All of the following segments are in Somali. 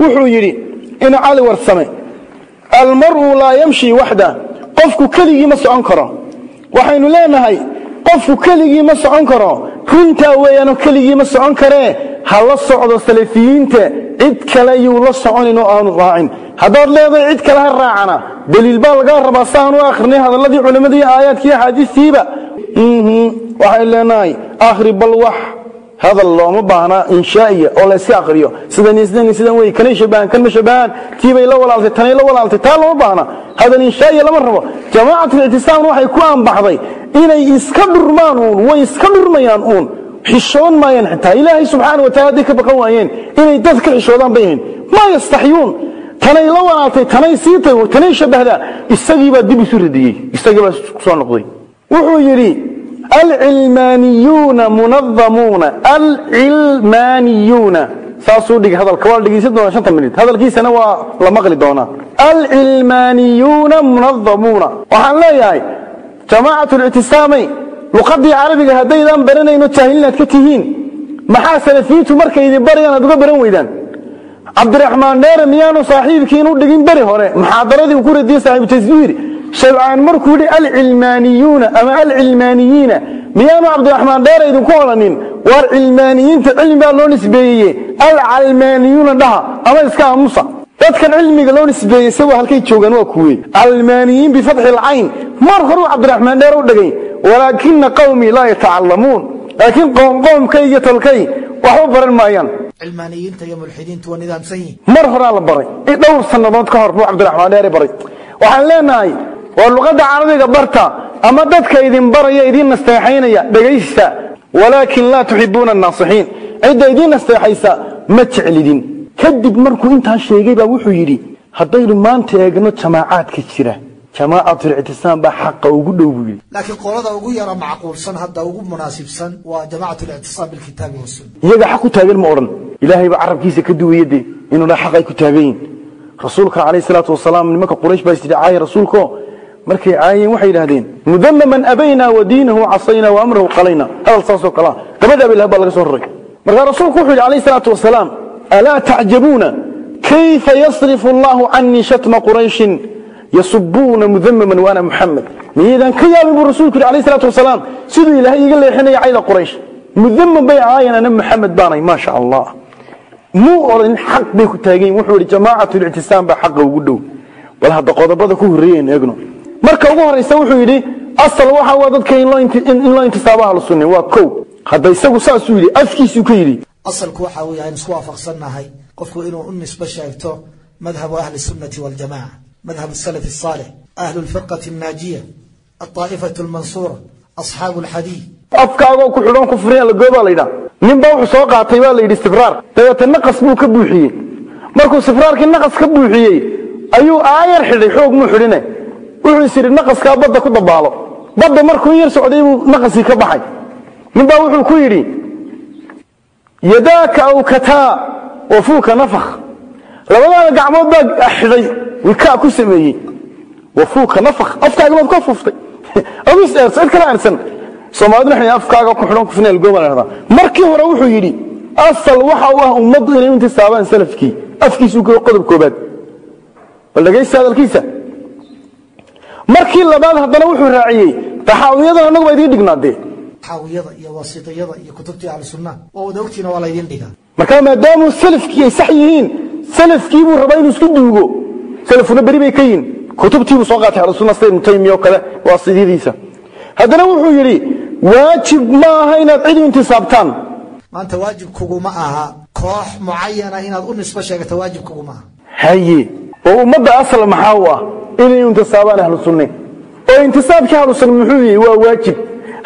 wuxuu yidhi ina cali warsame almar'u laa yamshi waxda qofku keligii ma socon karo. Waxaynu leenahay qofku keligii ma socon karo runtaa weeyaanoo keligii ma socon karee ha la socdo salafiyiinta cid kale yuu la soconin oo aanu raacin. Haddaad leedahay cid kale ha raacana. Daliil baa laga rabaa saan u akhrinay hadalladii culimmadii aayaadkii axaadiistiiba. Waxay leenahay akhri bal wax hadal looma baahna inshaa'iya oo layska akriyo sidan wey kanay shabahan kan ma shabahan tiibay la walaaltay tanay la walaaltay taa looma baahna. Hadal inshaa'iya lama rabo. Jamaacatul ictisaamna waxay ku aanbaxday inay iska dhurmaan uun way iska dhurmayaan uun. Xishoon maayaan xitaa. Ilaahay subxaana wa taala hadday ka baqan waayeen inay dad ka xishoodaan bay ahayn maa yastaxyuun. Tanay la walaaltay tanay siitay tanay shabahdaa. Isagiibaa dib isu radiyey. Isagiibaa ku soo noqday. Wuxuu yidhi alcilmaaniyuuna munadamuuna alcilmaaniyuuna saasuu dhigay hadalka. Waa la dhegeysan doonaa shanta minit. Hadalkiisana waa la maqli doonaa alcilmaaniyuuna munadamuuna waxaan leeyahay jamaacatul-ictisaamay luqadii carabiga haddaydaan baranayno jaahilinaad ka tihiin maxaa salafiyiintu markay idin barayaan aad uga baran weydaan? Cabdiraxmaan dheere miyaanu saaxiibkiin u dhigin beri hore? Muxaadaradii uu ku radiyey saaxiibu taswiir shabcaan markuu yidhi alcilmaaniyuuna ama alcilmaaniyiina miyaanu cabdiraxmaan dheere idinku odhanin waar cilmaaniyiinta cilmi baa loo nisbeeyeye alcalmaaniyuuna dhaha ama iska aamusa? Dadkan cilmiga loo nisbeeyey isagu halkay joogaan waa kuwe almaaniyiin bifatxi lcayn mar horuu cabdiraxmaan dheere u dhegay walaakina qawmii laa yatacallamuun laakiin qoomkay iyo tolkay waxba baran maayaan. Cilmaaniyiinta iyo mulxidiintu waa nidaamsan yihiin mar horaa la baray. Dhowr sannadood ka hor buu cabdiraxmaan dheere baray. Waxaan leenahay waa luqadda carabiga barta ama dadka idin baraya idiin nasteexaynaya dhegaysta. Walaakin laa tuxibuuna annaasixiin cidda idiin nasteexaysa ma jeclidin. Kadib markuu intaa sheegay baa wuxuu yidhi haddaynu maanta eegno jamaacaadka jira. Jamaacatul-ictisaam baa xaqa ugu dhow buu yidhi. Laakiin qolada ugu yara macquulsan hadda ugu munaasibsan waa jamacat lictisaam bilkitaabi wasunna iyaga xaq ku taagan ma odhan. Ilaahay baa carabkiisa ka duwaya dee inuu dha xaq ay ku taagan yihiin rasuulka calayh salaatu wasalaam nimanka quraysh baa istidhi caaya rasuulko markay caayeen waxay yidhahdeen mudamaman abaynaa wa diinahu casaynaa wa amrahu qalayna. Hadal saasoo kalea gabadha abilah baa laga soo raray markaa rasuulku wuxuu yidhi calayh salaatu wasalaam alaa tacjabuuna? Kayfa yasrifu allahu canii shatma qurayshin yasubuuna mudamaman waana muxamed miyaydaan ka yaabin buu rasuulku yidhi alayh salaatu wasalaam siduu ilaahay iga leexinaya cayda quraysh. Mudaman bay caayan ana muxamed baanay maa sha allah muu odhan xaq bay ku taagan yihiin wuxuu yidhi jamaacatul-ictisaam baa xaqa ugu dhow. Bal hadda qodobada ku horreeyaynu eegno marka ugu horeysa wuxuu yidhi asal waxa waa dadka in loo intisaabo ahlu sunni waa kow. Hadda isagu saasuu yidhi afkiisuu ka yidhi. Asalku waxa weeye aynu isku waafaqsannahay qofku inuu u nisbo sheegto madhabu ahli sunnati waljamaca madhab salaf asaalix ahlu lfirqati annaajiya alطaa'ifatu almansuura asxaabu alxadiid afkaagoo ku xidhan ku furin allagooba la yidhaha ninba wuxuu soo qaatay baa la yidhi istibraar. Dabeete naqas buu ka buuxiyey. Markuu istibraarkii naqas ka buuxiyey ayuu aayar xidhay xoog muu xidhine wuxuu is yidhi naqaskaa badda ku dabaalo. Badda markuu yar socday buu naqaskii ka baxay. Nin baa wuxuu ku yidhi yadaaka awkataa wa fuuka nafakh. Labadaada gacmood baa xidhay wikaa ku sameeyey. Wa nafakh. Afkaaga baad ka fuuftay adu is eersa cid kala eersan soomaaliduna waxay afkaaga ku xidhan kufneel gooba la dhahdaa markii hore wuxuu yidhi asal waxa u ah ummaddu inay u intisaabaan salafkii. Afkiisuu qodob koobaad. Bal dhegaysta hadalkiisa markii labaad haddana wuxuu raaciyey taxaawiyadan annagu baa idiin dhignaadee xaawiyada iyo wasiitiyada iyo kutubtii ahlu sunna waa wada ogtiina waa laydin dhigaa. Markaa maadaamuu salafkii ay sax yihiin salafkii buu rabaa inuu isku duugo. Salafuna beri bay ka yihiin kutubtii buu soo qaatay ahlusunna sida ibnu taymiya oo kale waa sidyadiisa haddana wuxuu yidhi waajib ma aha inaad cid u intisaabtaan. Maanta waajib kuguma aha. Koox mucayana inaad u nisbo sheegato waajib kuguma aha. Haye oo ummadda asal maxaa u ah inay intisaabaan ahlu sunne. Oo intisaabkii ahlu sunne muxuu yihi waa waajib.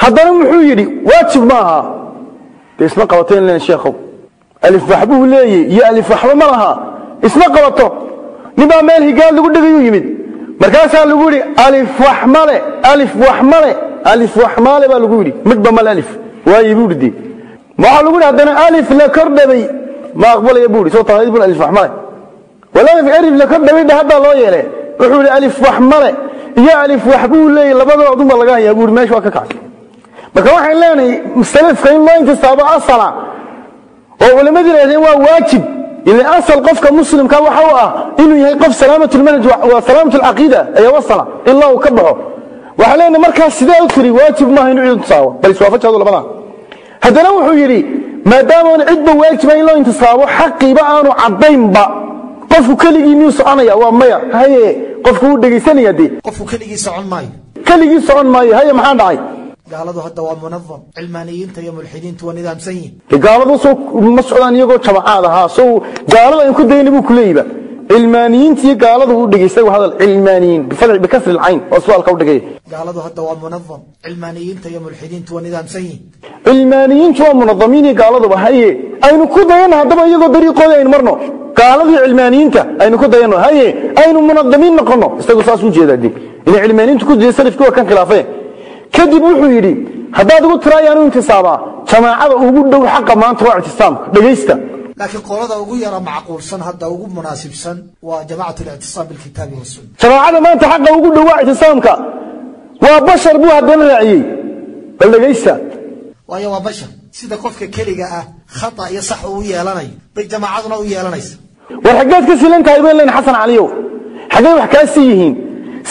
Haddana muxuu yidhi waajib ma aha. Dee isma qabateen len sheekhow. Alif waxbuu leeyey iyo alif waxba ma laha isma qabato. Ninbaa meel higaad lagu dhigayuu yimid. Markaasaa lagu yidhi alif wax male alif wax male alif wax male baa lagu yidhi. Midba male alif. Waaye buu yidhi. Waxaa lagu yidhi haddana alif la kordhabay. Ma aqbalaya buu yidhi. Soo tahayd alif wax male walaalif alif loo yeele wuxuu yidhi alif maadaamaana cidba waajiba in loo intisaabo xaqiiba aanu caddaynba qofku keligii miyuu soconaya? Waa maya. Haye qofku wuu dhegaysanaya dee qofku keligii socon maayo. Keligii socon maayo. Haye maxaa dhacay? Gaaladu hadda waa munadam cilmaaniyiinta iyo mulxidiintu waa nidaamsan yihiin de gaaladu soo ma socdaan iyagoo jamacaad ahaa. So gaalada aan ku dayna buu kuleeyiba cilmaaniyiinta iyo gaaladu u dhegaysta hadal cilmaaniyiin. Bikasri lcayn. Oo suaalka u dhigaya gaaladu hadda waa munadam cilmaaniyiinta iyo mulxidiintu waa nidaamsan yihiin cilmaaniyiintu waa munadamiin iyo gaaladuba haye aynu ku dayano haddaba iyagoo dariiqooda aynu marno gaalada iyo cilmaaniyiinta aynu ku dayano haye aynu munadamiin noqono. Isagu saas u jeedaa de ila cilmaaniyiintu ku diya salafkii waa kan khilaafeen kadib wuxuu yidhi haddaad ugu tira ayaanu intisaabaa jamaacada ugu dhow xaqa maanta waa ictisaamka dhegaysta laakiin qolada ugu yara macquulsan hadda ugu munaasibsan waa jamacat lictisaam bilkitaabi wasunna jamaacada maanta xaqa ugu dhow waa ictisaamka. Waa bashar buu haddana raaciyey. Bal dhegaysta waayo waa bashar. Sida qofka keliga ah khata iyo sax uu yeelanayo bay jamaacaduna u yeelanaysa. War xaggeed ka silan tahay bayn len xasan caliyow xaggay wax kaasii yihiin?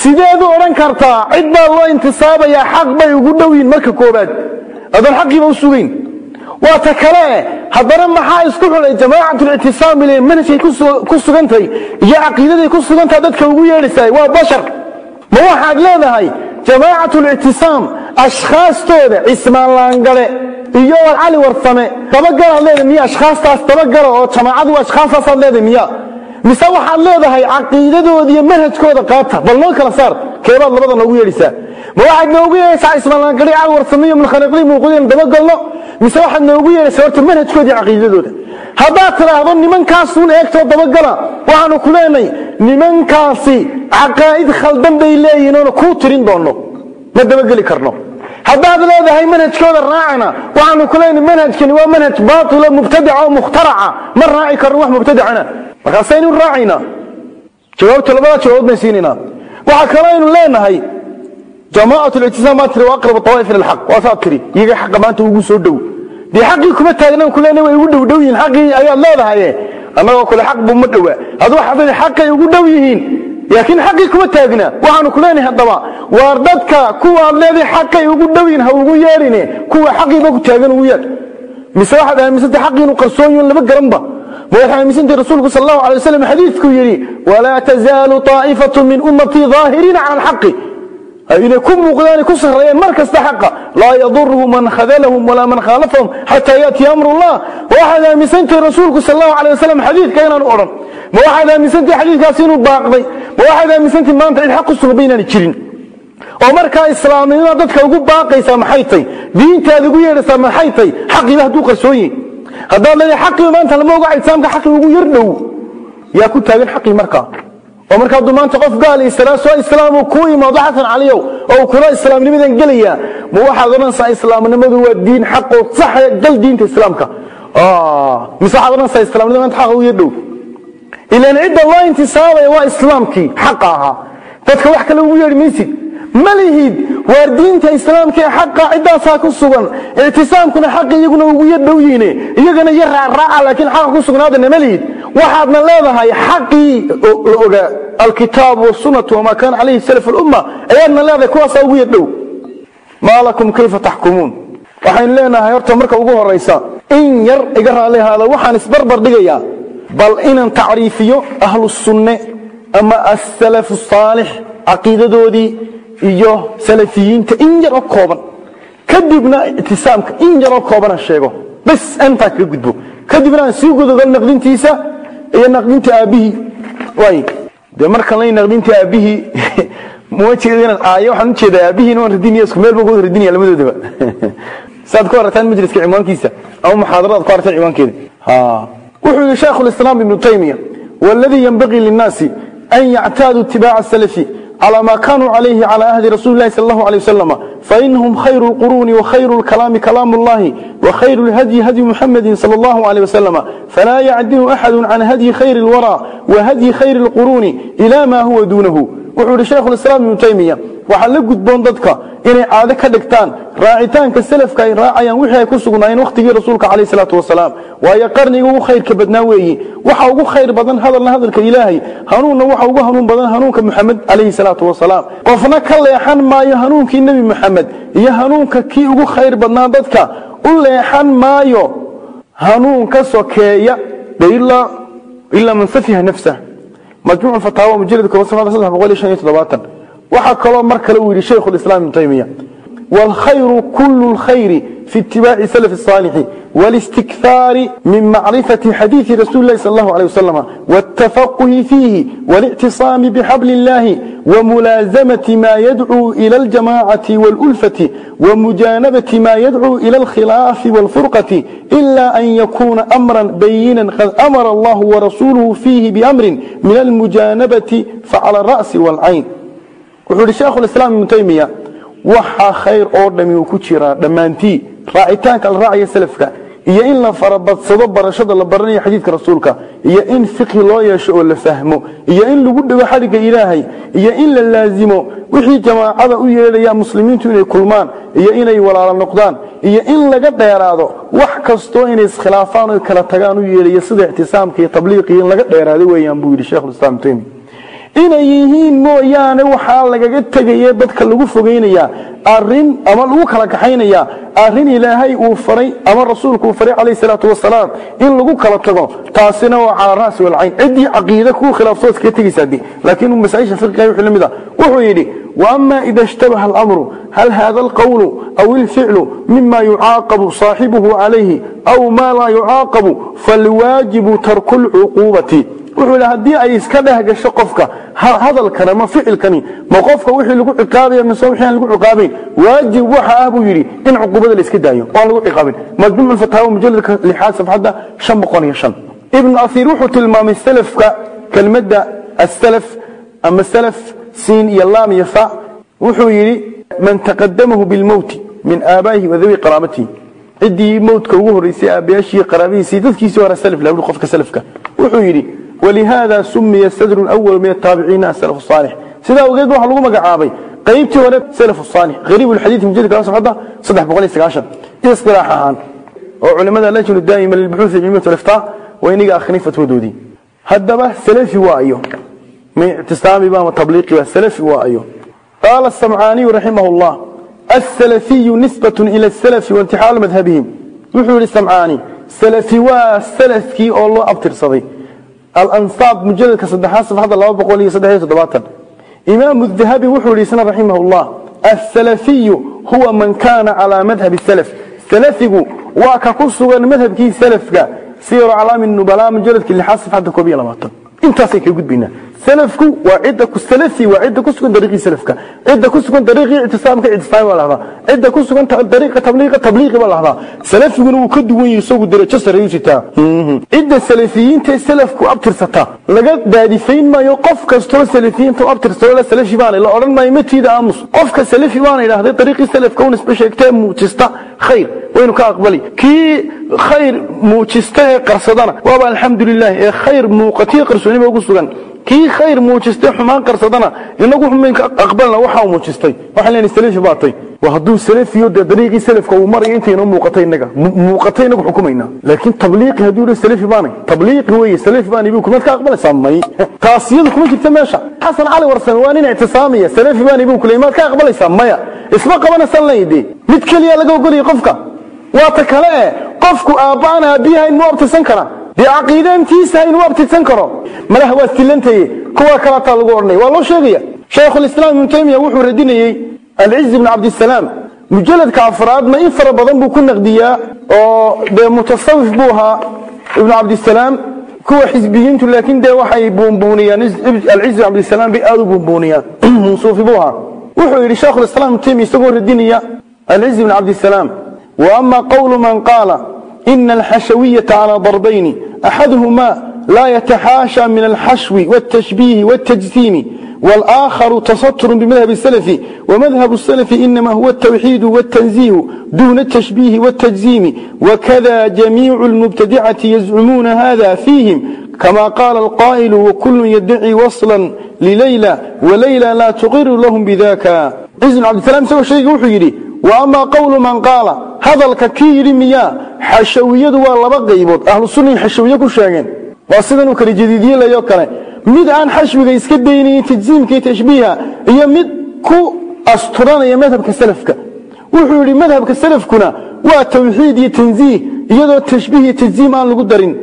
Sideed u odhan kartaa cid baa loo intisaabayaa xaq bay ugu dhow yihiin marka koobaad adoon xaqiiba u sugayn. Waa ta kale haddana maxaa isku xulay jamaacatul-ictisaam ile manhajkay ku sugantahay iyo caqiidaday ku sugantahay dadka ugu yeedhaysaa waa bashar. Ma waxaad leedahay jamaacatul-ictisaam ashkhaastooda cismaan laangale iyo cali warsame dabagalaad leedahay miya ashkhaastaas dabagala oo jamaacadu ashkhaastaasaad leedahay miya. Mise waxaad leedahay caqiidadooda iyo manhajkooda qaata bal noo kala saar keebaad labada noogu yeedhaysaa ma waxaad noogu yeedhaysaa ismaalaangari cali warsame iyo mulkhaniqdii muuqdeen dabagalno mise waxaad noogu yeedhaysaa horta manhajkooda iyo caqiidadooda? Haddaad tidhaahdo nimankaasuun eegtoo dabagala waxaanu ku leenahay nimankaasi caqaa'id khaldan bay leeyihiin oona kuu tirin doonno ma dabageli karno haddaad leedahay manhajkooda raacana waxaanu ku manhajkani waa manhaj baatila mubtadaca oo mukhtaraca ma raaci karno wax mubtadacana markaasaynu raacaynaa jawaabta labada jawaabad bayn siinaynaa waxaa kaloo aynu leenahay jamacat lictisaam baa tiri aqrab awaaif ila alxaq waasaad tiri iyaga xaqa maanta ugu soo dhow. Dee xaqii kuma taagnan ku leenahay way ugu dhow dhow yihiin xaqii ayaad leedahaye annagoo kule xaq buu ma dhowaa. Waxaad leedahay xaqay ugu dhow yihiin laakiin xaqii kuma taagna. Waxaanu ku leenahay haddaba waar dadka kuwaad leedahay xaqay ugu dhow yihiin ha ugu yeedhine kuwa xaqiiba ku taagan ugu yeedh mise waxaad aaminsantay xaqii inuu qarsoon yihiin laba garanba? Ma waxaad aaminsantay rasuulku sal allahu alay wasalam xadiidkuu yidhi walaa tazaalu taa'ifatu min ummatii daahiriina cala alxaqi inay ku muuqdaan ku sarreeyeen mar kasta xaqa. Laa yaduruhu man khadalahum walaa man khaalafahum xataa yaatiya amru llah ma waxaad aaminsantahay rasuulku sal allahu alay wasalam xadiidka inaanu odhan? Ma waxaad aaminsantahay xadiidkaasi inuu baaqday? Ma waxaad aaminsantahay maanta cid xaq u sugaba inaani jirin? Oo markaa islaamnimada dadka ugu baaqaysaa maxay tay? Diintaada ugu yeedhaysaa maxay tay? Xaqiiba hadduu qarsoon yihi haddaad leedahay xaqiiba maanta lama oga ictisaamka xaqii ugu yar dhow. Yaa ku taagan xaqii markaa oo marka hadduu maanta qof gaal israa soo islaamu ku imaado xasan caliyow oo kula islaamnimadan gelaya ma waxaad odhanaysaa islaamnimadu waa diin xaqoo saxa gal diinta islaamka. Mise waxaad odhanaysaa islaamnimada maanta xaqa ugu yar dhow. Ilaan cidda loo intisaabaya waa islaamkii xaqa ahaa dadka wax kale ugu yeedhi maysid. Ma waar diinta islaamka ee xaqa ciddaasaa ku sugan. Ictisaamkuna xaqa iyaguna ugu yar dhow yihiine iyagana yar raacraaca laakiin xaqa ku sugnaadana ma waxaadna leedahay xaqii la ogaa alkitaabu wasunnatu wamaa kaana calayhi salaf lumma ayaadna leedahay kuwaasaa ugu yar dhow. Maa lakum kayfa taxkumuun waxaynu leenahay horta marka ugu horaysa in yar iga raalli ahaada waxaan isbarbar dhigayaa bal inaan tacriifiyo ahlu sunne ama asalafu saalix caqiidadoodii iyo salafiyiinta in yar oo kooban. Kadibna ictisaamka in yar oo kooban aan sheego bas intaan kaga gudbo. Kadibna aan sii gudagal naqdintiisa iyo naqdinta aabbihii. Waay dee markan lay naqdinta aabbihii ma jeeda inaan aayo waxaan u jeedaa aabbihiina waan radinaya isku meel baan ku radinaya labadoodaba saad ku aragtaan majliska ciwaankiisa ama muxaadaradaad ku aragtaan ciwaankeeda. Wuxuu yihi shaykhu lislaam ibnu taymiya waladii yanbagii linnaasi an yactaaduu itibaaca salafi على ما كانوا عليه على عهد رسول الله صلى الله عليه وسلم فإنهم خير القرون وخير الكلام كلام الله وخير الهدي هدي محمد صلى الله عليه وسلم فلا يعدل أحد عن هدي خير الورى وهدي خير القرون إلى ما هو دونه wuxuu yihi shaykhulislaam ibnu taymiya waxaa la gudboon dadka inay caado ka dhigtaan raacitaanka selafka ay raacayaan wixii ay ku sugnaayeen wakhtigii rasuulka calayh salaatu wasalaam. Waayo qarniga ugu khayrka badnaa weeyi. Waxa ugu khayr badan hadalna hadalka ilaahay hanuunna waxa ugu hanuun badan hanuunka muxamed calayhi salaatu wasalaam. Qofna ka leexan maayo hanuunkii nebi muxamed iyo hanuunka kii ugu khayr badnaa dadka u leexan maayo hanuun ka sokeeya ilaa man safiha nafsah majmuuc alfataawa mujaladka hoose mada saddex boqol iyo shan iyo toddobaatan. Waxaa kaloo mar kale uu yidhi shaykhu ibnu taymiya waalkhayru kullu lkhayri fi itibaaci salafi saalixi والاستكثار من معرفة حديث رسول الله صلى الله عليه وسلم والتفقه فيه والاعتصام بحبل الله وملازمة ما يدعو إلى الجماعة والألفة ومجانبة ما يدعو إلى الخلاف والفرقة إلا أن يكون أمرا بينا قد أمر الله ورسوله فيه بأمر من المجانبة فعلى الرأس والعين وحول الشيخ الإسلام ابن تيمية وحا خير أوردمي وكتشرا دمانتي raacitaanka la raacaya salafka iyo in la farabadsado barashada la baranayo xadiidka rasuulka iyo in fiqhi loo yeesho oo la fahmo iyo in lagu dhigo xadhigga ilaahay iyo in la laazimo wixii jamaacada u yeedhaya muslimiintu inay kulmaan iyo inay walaalo noqdaan iyo in laga dheeraado wax kastoo inay iskhilaafaan oo kala tagaan u yeedhaya sida ictisaamka iyo tabliiqiyo in laga dheeraado weeyaan buu yidhi sheikhulislaam taymi inay yihiin mooyaane waxaa lagaga tegaya dadka lagu fogeynayaa arin ama lagu kala kaxaynayaa arin ilaahay uu faray ama rasuulku uu faray calayhi salaatu wasalaam in lagu kala tago taasina waa cala ra'si walcayn ciddii caqiide kuu khilaafsoo iskaga tegaysaa dee laakiin masaa-isha fiqiga wixii la mid ah wuxuu yidhi وأما إذا اشتبه الأمر هل هذا القول أو الفعل مما يعاقب صاحبه عليه أو ما لا يعاقب فالواجب ترك العقوبة wuxuu yidhi haddii ay iska dheh gasho qofka hadalkan ama ficilkani ma qofka wixii lagu ciqaabaya mise wixii aan lagu ciqaabayn waajib waxa ah buu yidhi in cuqubada la iska daayo oo aan lagu ciqaabin. Majmuuc alfataawa mujalladka lixaad safxadda shan boqol iyo shan. Ibnu asiir wuxuu tilmaamay salafka kelmadda asalaf ama salaf siin iyo laam iyo fa. Wuxuu yidhi man taqadamahu bilmowti min aabaa'ihi wa dawi qaraabatihi. Ciddii mowtka ugu horreysay aabayaashii qaraabihiisii dadkiisii hore salaf lagu qofka salafka. Wuxuu yidhi ولهذا سمي الصدر الأول من التابعين السلف الصالح سيدا وقيد واحد لغو مقعابي قيبتي ولا سلف الصالح غريب الحديث من جدك أصف حدا صدح بقولي استقاشر إصطلاحا وعلماء اللجنة الدائمة للبحوث العلمية والإفتاء وإنيقى خنيفة ودودي هدبه سلفي وأيو من اعتصامي بها وتبليقي والسلفي وأيو قال السمعاني رحمه الله السلفي نسبة إلى السلف وانتحال alansaab mujaladka saddexaad safxadda laba boqol iyo saddex iyo toddobaatan. Imaamu dahabi wuxuu yihi isna raximah allah asalafiyu huwa man kaana calaa madhabi salaf salafigu waa ka ku sugan madhabkii salafka siyaru calaami nubala mujaladka lixaad safxadda koob iyo labaatan. Intaasay ka gudbaynaa salafku waa cidda salafi waa cidda ku sugan dariiqii salafka. Cidda ku sugan dariiqii itisaamka itisaam baa lahdaa cidda ku sugan dariiqa tabliiqa tabliiqi baa lahdaa salafiguna wuu ka duwan yahay isagu darajo sare u mhm. cidda salafiyiinta salafku abtirsata laga daadifayn maayo qof kastoo salafiyiinta abtirsado la salafi baan la oran maayo matiida aamus. Qofka salafi baan ilaahay dariiqii salafka uu nisba sheegtay muujista khayr waynu ka aqbali. Ki khayr muujista qarsadana waa alxamdulillah khayr muuqati qarsoonimo ugu sugan kii khayr muujistay xumaan qarsadana inagu xumaynka aqbalna waxa uu muujistay. Waxa leen salafi baatay. Wa haduu salafiyo de dariiqi salafka uu maray inta inoo muuqatay inaga. Muuqatay inagu xukumayna. Laakiin tabliiqi haduu le salafi baanay. Tabliiqi weeye salafi baanay buu kuma ka aqbalaysaa may taasiyadu kuma jirta meesha. Xasan cali warsan waa nin ictisaamiya. Salafi baanay buu kulay maad ka aqbalaysaa maya isma qabanaysan laydi mid kaliya laga ogoliyay qofka. Waa ta kale eh qofku aabbaan aabiyahayn mu abtirsan karaa dee caqiidaantiisa inuu abtirsan karo madax waa silantaye kuwa kalataa lagu odhanay waa loo sheegaya shaykhulislaam ibnu taymiya wuxuu radinayey alciz ibn cabdisalaam mujaladka afraadna in fara badan buu ku naqdiyaa oo dee mutasawif buu ahaa ibnu cabdisalaam kuwa xisbiyiintu laakiin dee waxay buunbuuniyaan alciz ibn cabdisalaam bay aada u buunbuuniyaan suufi buu ahaa wuxuu yidhi shaykhulislaam ibnu taymiya isagoo radinaya alciz ibn cabdisalaam wa ama qowlu man qaala إن الحشوية على ضربين أحدهما لا يتحاشى من الحشو والتشبيه والتجسيم والآخر تستر بمذهب السلف ومذهب السلف إنما هو التوحيد والتنزيه دون التشبيه والتجزيم وكذا جميع المبتدعة يزعمون هذا فيهم كما قال القائل وكل يدعي وصلا لليلى وليلى لا تقر لهم بذاك. عز عبد السلام سوى شيء وحيري وأما قول من قال hadalka kii yidhi miyaa xashawiyadu waa laba qaybood ahlu sunnihi xashawiye ku sheegeen. Waa sidanuu kala jadiidiyelayo kale. Mid aan xashwiga iska daynayn tajsiimkai tashbiiha iyo mid ku asturanaya madhabka salafka. Wuxuu yidhi madhabka salafkuna waa tawxiid iyo tansiih iyadoo tashbiih iyo tajsiim aan lagu darin.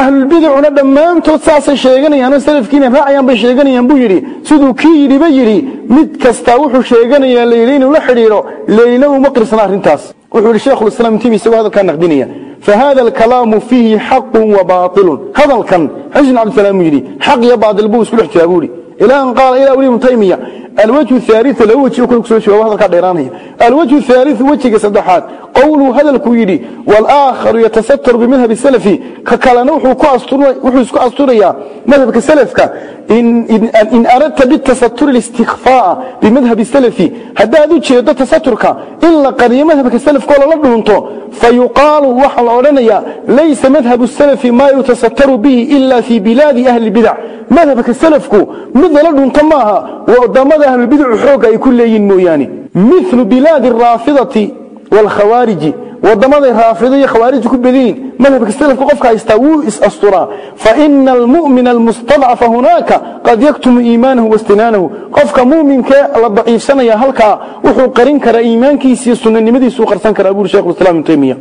Ahlulbidacuna dhammaantood saasay sheeganayaanoo salafkiina raacayaan bay sheeganayaan buu yidhi. Siduu kii yidhiba yidhi mid kastaa wuxuu sheeganayaa laylo inuu la xidhiidho laylo uma qirsana arrintaas. wuxuu yidhi sheikhulislaam timi isagoo hadalkaa naqdinaya فهذا الكلام فيه حق وباطل هذا الكن حسن عبد السلام يجري حق يا باطل بوس كل احتيابولي إلى أن قال إلى أولي تيمية alwajhu aali laba weji ku soo jawaab hadalkaa dheeraanaya. Alwajhu aali wejiga saddexaad. Qowluu hadalkuu yidhi walaakharu yatasataru bimadhabi salafi. Ka kalena wuxuu isku asturayaa madhabka salafka. In aradta bitasaturi istikfaaa bimadhabi salafi. Haddaad u jeedo tasaturka in la qariyo madhabka salafkoo lala dhuunto fa waxaa la odhanayaa laysa madhabu salafi maa yutasataru bihi ila fii bilaadi ahli bidac madhabka salafku mid lala dhunto maaha waa waddamada ahlulbidacu xooga ay ku leeyihiin mooyaane. Milu bilaadi araafidati waalkhawaariji wadamaday raafida iyo khawaarijtu ku badayin madhabka salafka qofka haystaa wuu is-asturaa faina almu'mina almustadcafa hunaaka qad yaktumu iimaanahu wastinaanahu qofka mu'minkee la daciifsanaya halkaa wuxuu qarin karaa iimaankiisiiyo sunanimadiisuu qarsan karaa buuri shekhu islam ibnu taymiya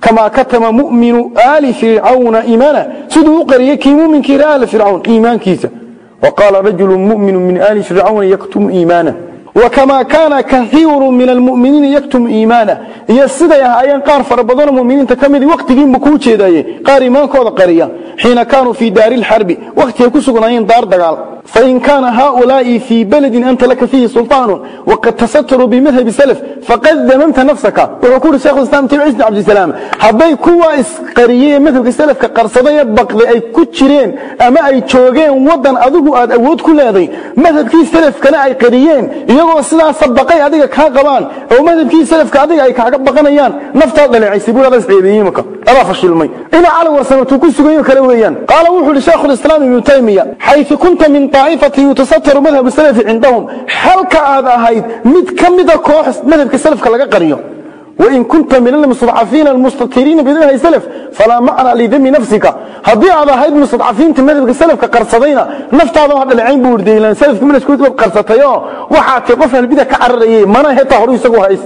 kamaa katama mu'minu aali fircawna iimaana. Siduu u qariyey kii mu'minkii reer aali fircawn iimaankiisa. وقال رجل مؤمن من آل فرعون يكتم إيمانه وكما كان كثير من المؤمنين يكتم إيمانه يسد يهايان قار فربضان المؤمنين تكمل وقت جيم بكوشي داي قار إيمان كوضا قرية حين كانوا في دار الحرب وقت يكسقنا دار دقال فإن كان هؤلاء في بلد أنت لك فيه سلطان وقد تستروا بمذهب سلف فقد ذممت نفسك ويقول الشيخ الإسلام تبعيسنا عبد السلام هذي كوا إسقرية مذهب السلف كقرصدية بقضي أي كتشرين أما أي تشوغين ودن أذوه أد أود كل هذي مذهب كي سلف كان أي قريين يقول السلاح صدقي هذيك كاقبان أو مذهب كي سلف كهذيك أي كاقبقنيان نفط هذا اللي عيسيبون هذا سعيديمك ألا فشل مي إلى على ورسمته كسقين كلويان قال وحول الشيخ الإسلام ابن تيمية حيث كنت من طائفة يتستر مذهب السلف عندهم حلك هذا هيد مد كمد كوحس مذهب السلف كلا قريو وإن كنت من المستضعفين المستطيرين بذمه السلف فلا معنى لذم نفسك هذي هذا هيد مستضعفين مذهب السلف كقرصدينا نفط هذا هذا العين بوردي لأن سلف من اسكوت بقرصتيو وحاتي قفل البدع كعرية منا هي طهرو يسقوا هيس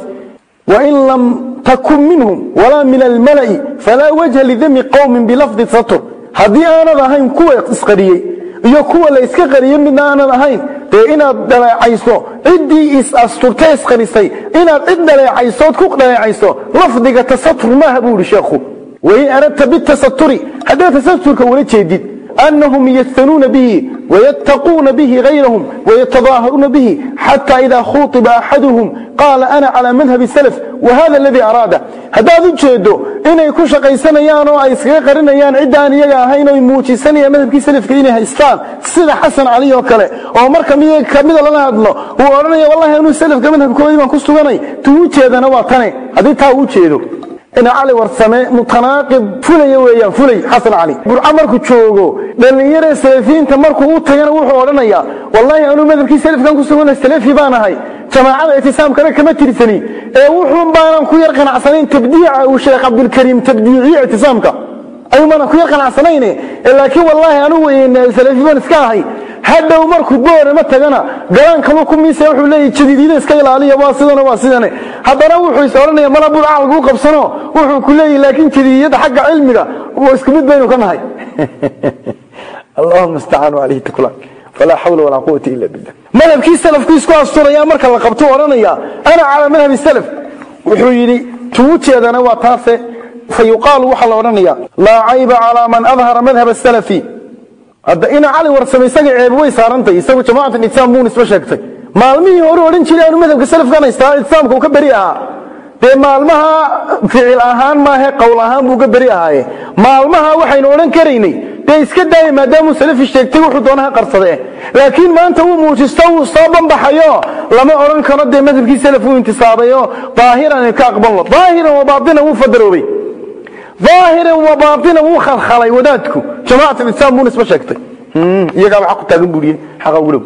وإن لم تكن منهم ولا من الملأ فلا وجه لذم قوم بلفظ سطر هذي أنا ذهين كوة إسقرية iyo kuwa la iska qariyo midna aanan ahayn dee inaad dhaleecayso ciddii is asturta isqarisay inaad cid dhaleecaysood ku dhaleecayso lafdiga tasatur maaha buu ihi sheekhu wain aradta bitasaturi haddaad tasaturka ula jeedid أنهم يثنون به ويتقون به غيرهم ويتظاهرون به حتى إذا خوطب أحدهم قال أنا على مذهب السلف وهذا الذي أراده هذا ذو جيدو إنه يكون شقيسان يانو أي سيقرن يان عدان يقا هين ويموتي سنة مذهب السلف كيني هايستان سيدة حسن علي وكله ومر كمية كمية لنا هدلو وأرنا والله أنه السلف كمذهب كوي من كستو غني توجه هذا نواتاني هذا تاو ina cali warsame mutanaaqib fulaya weeyaan fulay xasan cali burco markuu joogo dhallinyare salafiyiinta markuu u tagana wuxuu odhanayaa wallaahi anuu madhabkii salafkan ku sugana salafi baan ahay. Jamaacada ictisaamkana kama tirsani ee wuxuun baanan ku yar qanacsanayn tabdiica uu sheekh cabdilkariim tabdiiciye ictisaamka ayuun baanan ku yar qanacsanayne? Laakiin wallaahi anuu salafi baan iska ahay hadhow markuu boorama tagana galaankalu ku miisa wuxuu leeyahy jadiidyada iska ilaaliya waa sidana waa sidane. Haddana wuxuu is odhanaya mala burca laguu qabsano? Wuxuu ku leeyahy laakiin jadiidyada xagga cilmiga isku mid baynu ka nahay. Allahuma istacaanu calayhi tuklaan falaa xawla walaa quwata ila billah. Madhabkii salafku isku asturaya marka la qabto odhanaya ana calaa madhabi salaf. Wuxuu yidhi tuujeedana waa taase. Fayuqaalu waxaa la odhanaya laa cayba calaa man adhara madhab asalafi hadda ina cali warsame isaga ceeb way saarantay isagu jamacat itisaam buu nisba sheegtay. Maalmihii hore odhan jiray madhabka salafkan haystaa itisaamka uu ka beri ahaa. Dee maalmaha ficil ahaan maahe qowl ahaan buu ka beri ahaaye. Maalmaha waxaynu odhan karaynay dee iska daaya maadaamuu salafi sheegtay wuxuu doonaha qarsade laakiin maanta wuu muujisto wuu soo banbaxayo. Lama odhan karo dee madhabkii salaf uu intisaabayo. Daahiran ka aqbalno daahiran wa baatinan wuu fadaroobay ظaahiran wa baatinan wuu khalkhalay wadaadku jamacat alislaam buu nisbe sheegtay iyagaaba xaq u taagan buuhiye xaqa ugu dhow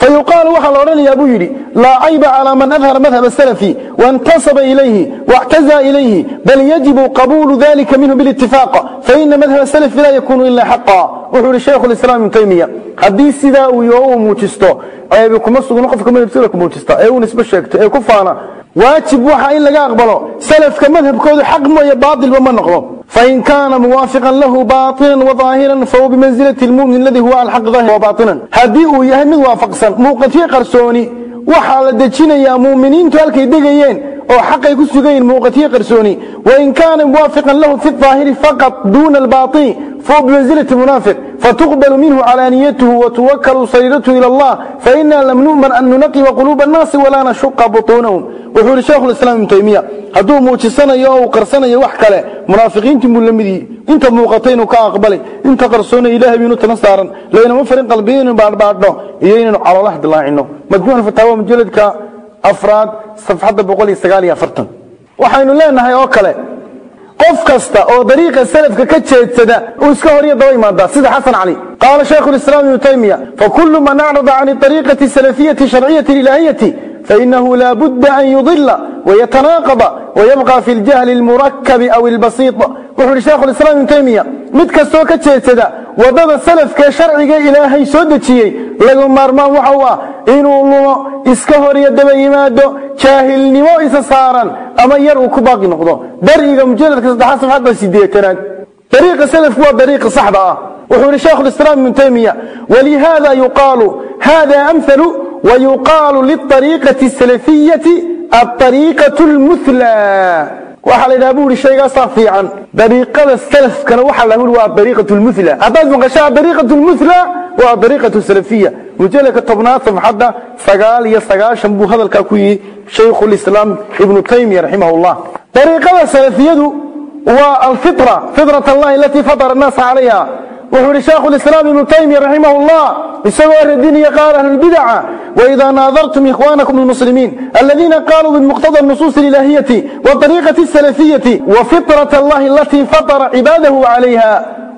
فيقال وحل أورانيا أبو يدي لا عيب على من أظهر مذهب السلفي وانتصب إليه واعتزى إليه بل يجب قبول ذلك منه بالاتفاق فإن مذهب السلف لا يكون إلا حقا وحول الشيخ الإسلام ابن تيمية حديث سدا ويوم موجستو أيبكم مصدق نقفكم من يبسلكم موجستا أيو نسبة شيكت أيو كفانا واجب وحا إلا أقبله سلف كمذهب كود حق ما باطل وما نقضه فإن كان موافقا له باطنا وظاهرا فهو بمنزلة المؤمن الذي هو على الحق ظاهرا وباطنا هدي يهمد وافقسا موقتي قرسوني waxaa la dejinayaa muuminiintu halkay degayeen oo xaqay ku sugayiin muuqatiyo qarsooni. Wain kaana muwaafiqan lahu fi aahiri faqat duuna albaطini fahuwa bimanzilati munaafiq. Fatuqbalu minhu calaaniyatuhu watuwakalu sariiratuhu ila allah. Faina lam nu'man an nunaqiba quluuba annaasi walaa nashuqa butuunahum wuxuu yihi shaykhu lislaam ibnu taymiya hadduu muujisanayo oo uu qarsanayo wax kale munaafiqiintii buu la mid yihi inta muuqatay inuu ka aqbalay inta qarsoonay ilahay baynu tana saaran. Laynama farin qalbiya inaynu afraad safxadda boqol iyo sagaal iyo afartan. Waxaynu leenahay oo kale qof kasta oo dariiqa salafka ka jeedsada uu iska hor iyo daba imaadaa sida xasan cali qaala shaykhu lislaam ibnu taymiya fakulu man acrada can ariiqati salafiyati sharciyati ilaahiyati فإنه لا بد أن يضل ويتناقض ويبقى في الجهل المركب أو البسيط وحول شيخ الإسلام ابن تيمية متكستو كتشيتدا وضد السلف كشرعي إلهي سودتشي لغو مارمان وحوا إنو الله إسكهور يدبا يمادو جاهل نمو إسسارا أما يرغو كباقي نقضو دريق مجلد كسد حسن حتى سيديتنا طريق السلف هو طريق صحبة وحول شيخ الإسلام ابن تيمية ولهذا يقال هذا أمثل wayuqaalu liariiqati salafiyati aariiqat lmula waxaa la yidhaha bu ihi shaygaasaa fiican dariiqada salafkana waxaa la ui waa dariiqat lmula haddaad maqashaa dariiqat lmula waa dariiqatu salafiya mujaladka tobnaad safxadda sagaal iyo sagaashan buu hadalkaa ku yihi shaykhulislaam ibnu taymiya raximah llah dariiqada salafiyadu waa alfitra fitrat allahi alatii fatara annaasa calayha wuxuu ihi shaekhu lislaam ibnu taymiya raximah llah isagoo radinaya qaala ahlulbidaca waidaa naadartum ikhwaanakum almuslimiin aladiina qaaluu bimuqtada nusuusi ilaahiyati waariiqati salafiyati wafitrat allahi alatii fatara cibaadahu calayha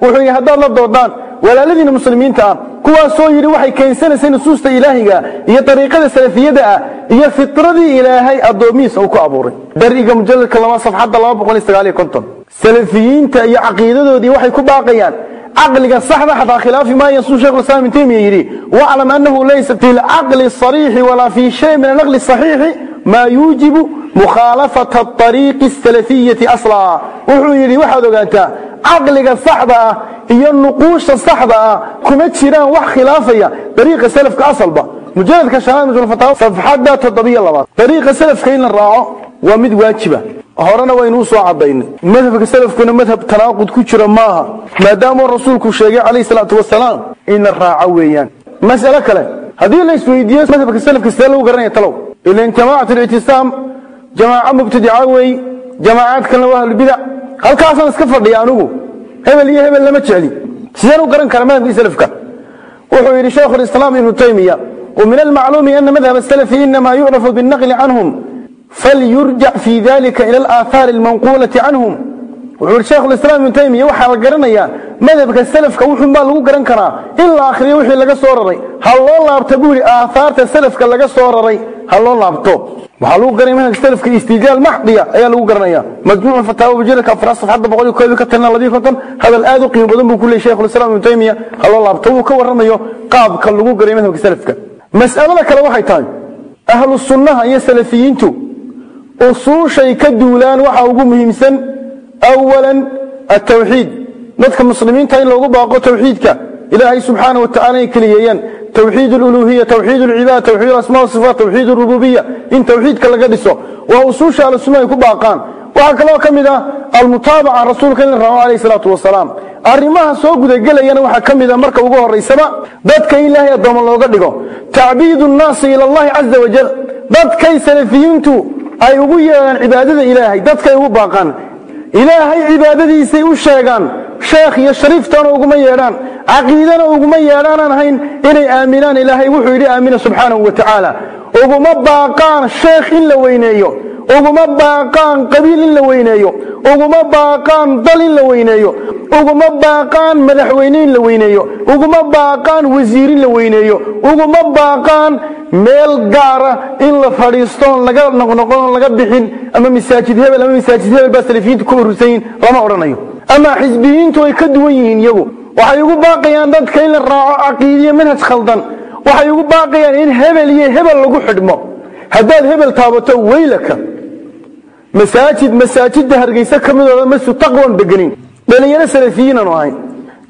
wuxuu yihi haddaad la doodaan walaaladiina muslimiinta ah kuwaasoo yidhi waxay keensanaysay nusuusta ilaahiga iyo ariiqada salafiyada ah iyo fitradii ilaahay addoomihiisa uu ku abuuray dariga mujaladka laba safxadda laba boqol iyo sagaal iyo konton salafiyiinta iyo caqiidadoodii waxay ku baaqayaan caqliga saxda xataa khilaafi maayan suu shekhu islam ibn taymiya yidhi waclam annahu laysa fi lcaqli sariixi walaa fii shay min alcaqli saxiixi maa yuujibu mukhaalafata ariiqi salafiyati aslaa wuxuu yidhi waxaad ogaataa caqliga saxda ah iyo nuquusha saxda ah kuma jiraan wax khilaafaya dariiqa salafka asalba. Mujaladka shanaad safxadda toddobiyo labaad. Dariiqa salafka in la raaco waa mid waajiba horena waynu u soo cadaynay madhabka salafkuna madhab tanaaqud ku jira maaha maadaamuu rasuulku sheegay calayhi salaatu wasalaam in la raaco weeyaan mas'ale kale haddii la isweydiiyo madhabka salafka sidee lagu garanaya talow ilan jamaacat lictisaam jamaaco mubtadica weey jamaacaad kalena waa ahlubidac halkaasaan iska fadhiya anugu hebel iyo hebel lama jecli sideen u garan kara madhabkii salafka wuxuu yidhi shaykhu lislaam ibnu taymiya ومن المعلوم أن مذهب السلف إنما يعرف بالنقل عنهم falyurjac fii dalika ila alaahaari almanquulati canhum wuxuu yidhi shaikhu lislaam ibnu taymiya waxaa la garanayaa madhabka salafka wuxun baa lagu garan karaa in la akhriyo wixii laga soo raray ha loo laabto buu yidhi aathaarta salafka laga soo raray ha loo laabto waxaa lagu garanaya manhaj salafka istijaal maxdiya ayaa lagu garanaya majmuucu fataawa wajiirka afraad safxadda boqol iyo koob ka taliya labiyo konton hadal aad u qiimo badan buu ku leeyay shaykhul islaam ibnu taymiya ha loo laabto wuu ka warramayo qaabka lagu garanay madhabka salafka mas'alada kale waxay tahay ahlu iyo salafiyiintu usuushay ka duulaan waxa ugu muhiimsan awalan altawxiid dadka muslimiinta in loogu baaqo tawxiidka ilaahay subxaana wa tacala inay keliyeeyaan tawxiid aluluhiya tawxiid alcibaada tawxiid alasmaa wasifaat tawxiid arububiya in tawxiidka laga dhiso waa usuusha ahlu sunna ay ku baaqaan. Waxaa kaloo ka mid ah almutaabaca rasuulka in la raaco calayhi salaatu wasalaam arrimaha soo gudagelayana waxaa ka mid a marka ugu horaysaba dadka in ilaahay addooma looga dhigo. Tacbiidu nnaasi ila allahi caza wajal dadkay salafiyiintu ay ugu yeedhaan cibaadada ilaahay dadkay ugu baaqaan. Ilaahay cibaadadiisay u sheegaan sheekh iyo shariiftana uguma yeedhaan caqiidana uguma yeedhaanaan ahayn inay aaminaan. Ilaahay wuxuu yidhi aamina subxaanahu wa tacaala. Uguma baaqaan sheekh in la weyneeyo. Uguma baaqaan qabiil in la weyneeyo. Uguma baaqaan dal in la weyneeyo. Uguma baaqaan madaxweyne in la weyneeyo. Uguma baaqaan wasiir in la weyneeyo. Uguma baaqaan meel gaara in la fadhiistoon laga noqnoqon laga bixin ama masaajid hebel ama masaajid hebel baa salafiyiintu ku urursan yihiin lama odhanayo. Ama xisbiyiintu ay ka duwan yihiin iyagu. Waxay ugu baaqayaan dadka in la raaco caqiidiyo manhaj khaldan. Waxay ugu baaqayaan in hebel iyo hebel lagu xidhmo. Haddaad hebel taabato weylaka masaajid masaajidda hargeysa ka midooda masu taqwan degenin dhalinyaro salafiyiinanu ahayn.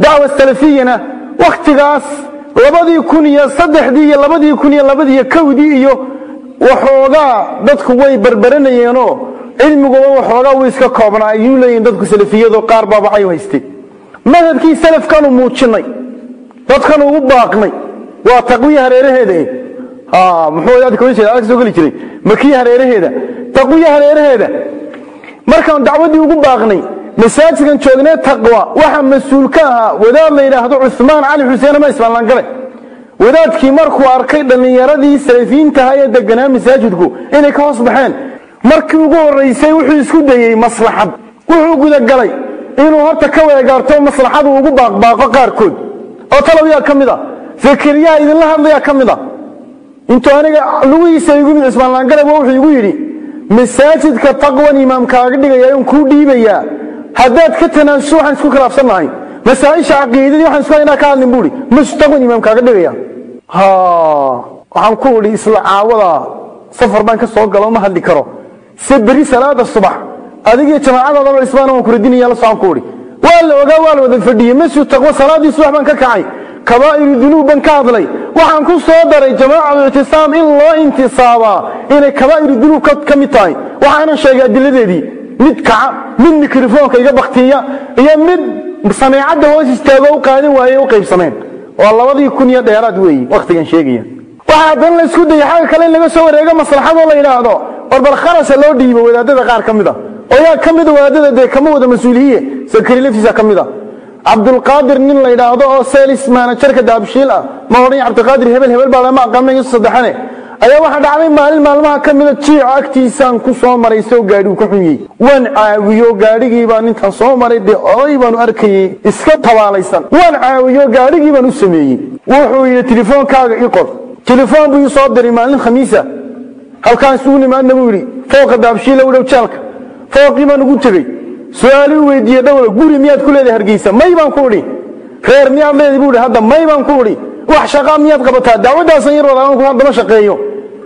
Dacwa salafiyana wakhtigaas labadii kun iyo saddexdii iyo labadii kun iyo labadiiyo kowdii iyo waxoogaa dadku way barbaranayeenoo cilmiguba waxoogaa wuu iska koobnaa ayuu leeyihiin dadku salafiyado qaar baa waxay haystay. Madhabkii salafkanu muujinay dadkanu ugu baaqnay waa taqwiya hareeraheeda muxuu soo geli jiray. Makiya hareeraheeda. Taqwiya hareeraheeda. Markaan dacwadii ugu baaqnay masaajidkan joognee taqwa. Waxa mas'uul ka ahaa wadaad la yidhaahdo cumaan cali xuseen ama ismaanlaangale wadaadkii markuu arkay dhallinyaradii salafiyiintaha ee deganaa masaajidku inay ka hoos baxeen. Markii ugu horeysay wuxuu isku dayey maslaxad. Wuxuu gudagalay inuu horta ka weegaarto maslaxadu ugu baaqbaaqo qaarkood. Oo talow yaa ka mid a fikiryaha idinla hadlayaa ka mid a intuu aniga lugihiisa igu mid cismaanlaangaleba wuxuu igu yidhi masaajidka taqwan imaamkaaga dhigaya un kuu dhiibayaa haddaad ka tanaasusho waxaan isku khilaafsannahay masaaisha caqiidadii waxaan isku haynaa ka hadlin buuhi masu taqwan imaamkaaga dhigaya? Waxaan ku idhi isla caawada safar baan ka soo galo ma hadli karo. Se beri salaada subax adigiyo jamaacadaadaba cismaan waan kuradinaya la socon ku idhi waa la ogaa waa la wada fadhiyey. Masu taqwa salaadii subax baan ka kacay. Kabaa'iru dunuub baan ka hadlay. Waxaan ku soo daray jamaaca ictisaam in loo intisaabaa inay kabaa'iru dunuub ka mid tahay. Waxaanan sheegay adiladeedii mid kaca mid mikrofoonka iga baktiya iyo mid sameecadda hoos istaago u qaadin waaye u qaybsameen. Waa labadii kun iyo dheeraad weeye wakhtigan sheegaya waxaa haddana la isku dayay xagga kale in laga soo wareego maslaxadoo la yidhaahdo war bal kharasha loo dhiibo wadaadada qaar ka mid a oo yaa ka mida wadaadada dee kama wada mas'uuliyiye sakari laftiisa ka mid a cabdulqaadir nin la yidhaahdo oo selis maanajarka daabshiil ah ma odhan cabdiqaadir hebel hebel baa lama aqaamay saddexane ayaa waxaa dhacday maalin maalmaha ka mida jiica agtiisaan ku soo maray soo gaadhigu ka xunyey waan caawiyo gaadhigii baan intaan soo maray dee oday baanu arkayey iska tabaalaysan. Waan caawiyo gaadhigii baan u sameeyey. Wuxuu yidhi tilefoonkaaga ii qor. Telefoon buu ii soo diray maalin khamiisa. Halkaan isugu nimaadna buu yidhi fooqa daabshiila u dhow jaalka. Fooqii baan ugu tegey. Su'aaluu weydiiye dhowla guri miyaad ku leedahay hargeysa? May baan ku idhi. Reer miyaad leedahay buu idhi hadda may baan ku idhi. Wax shaqaa miyaad qabataa? Dacwaddaasan yar wadaaban ku haddama shaqeeyo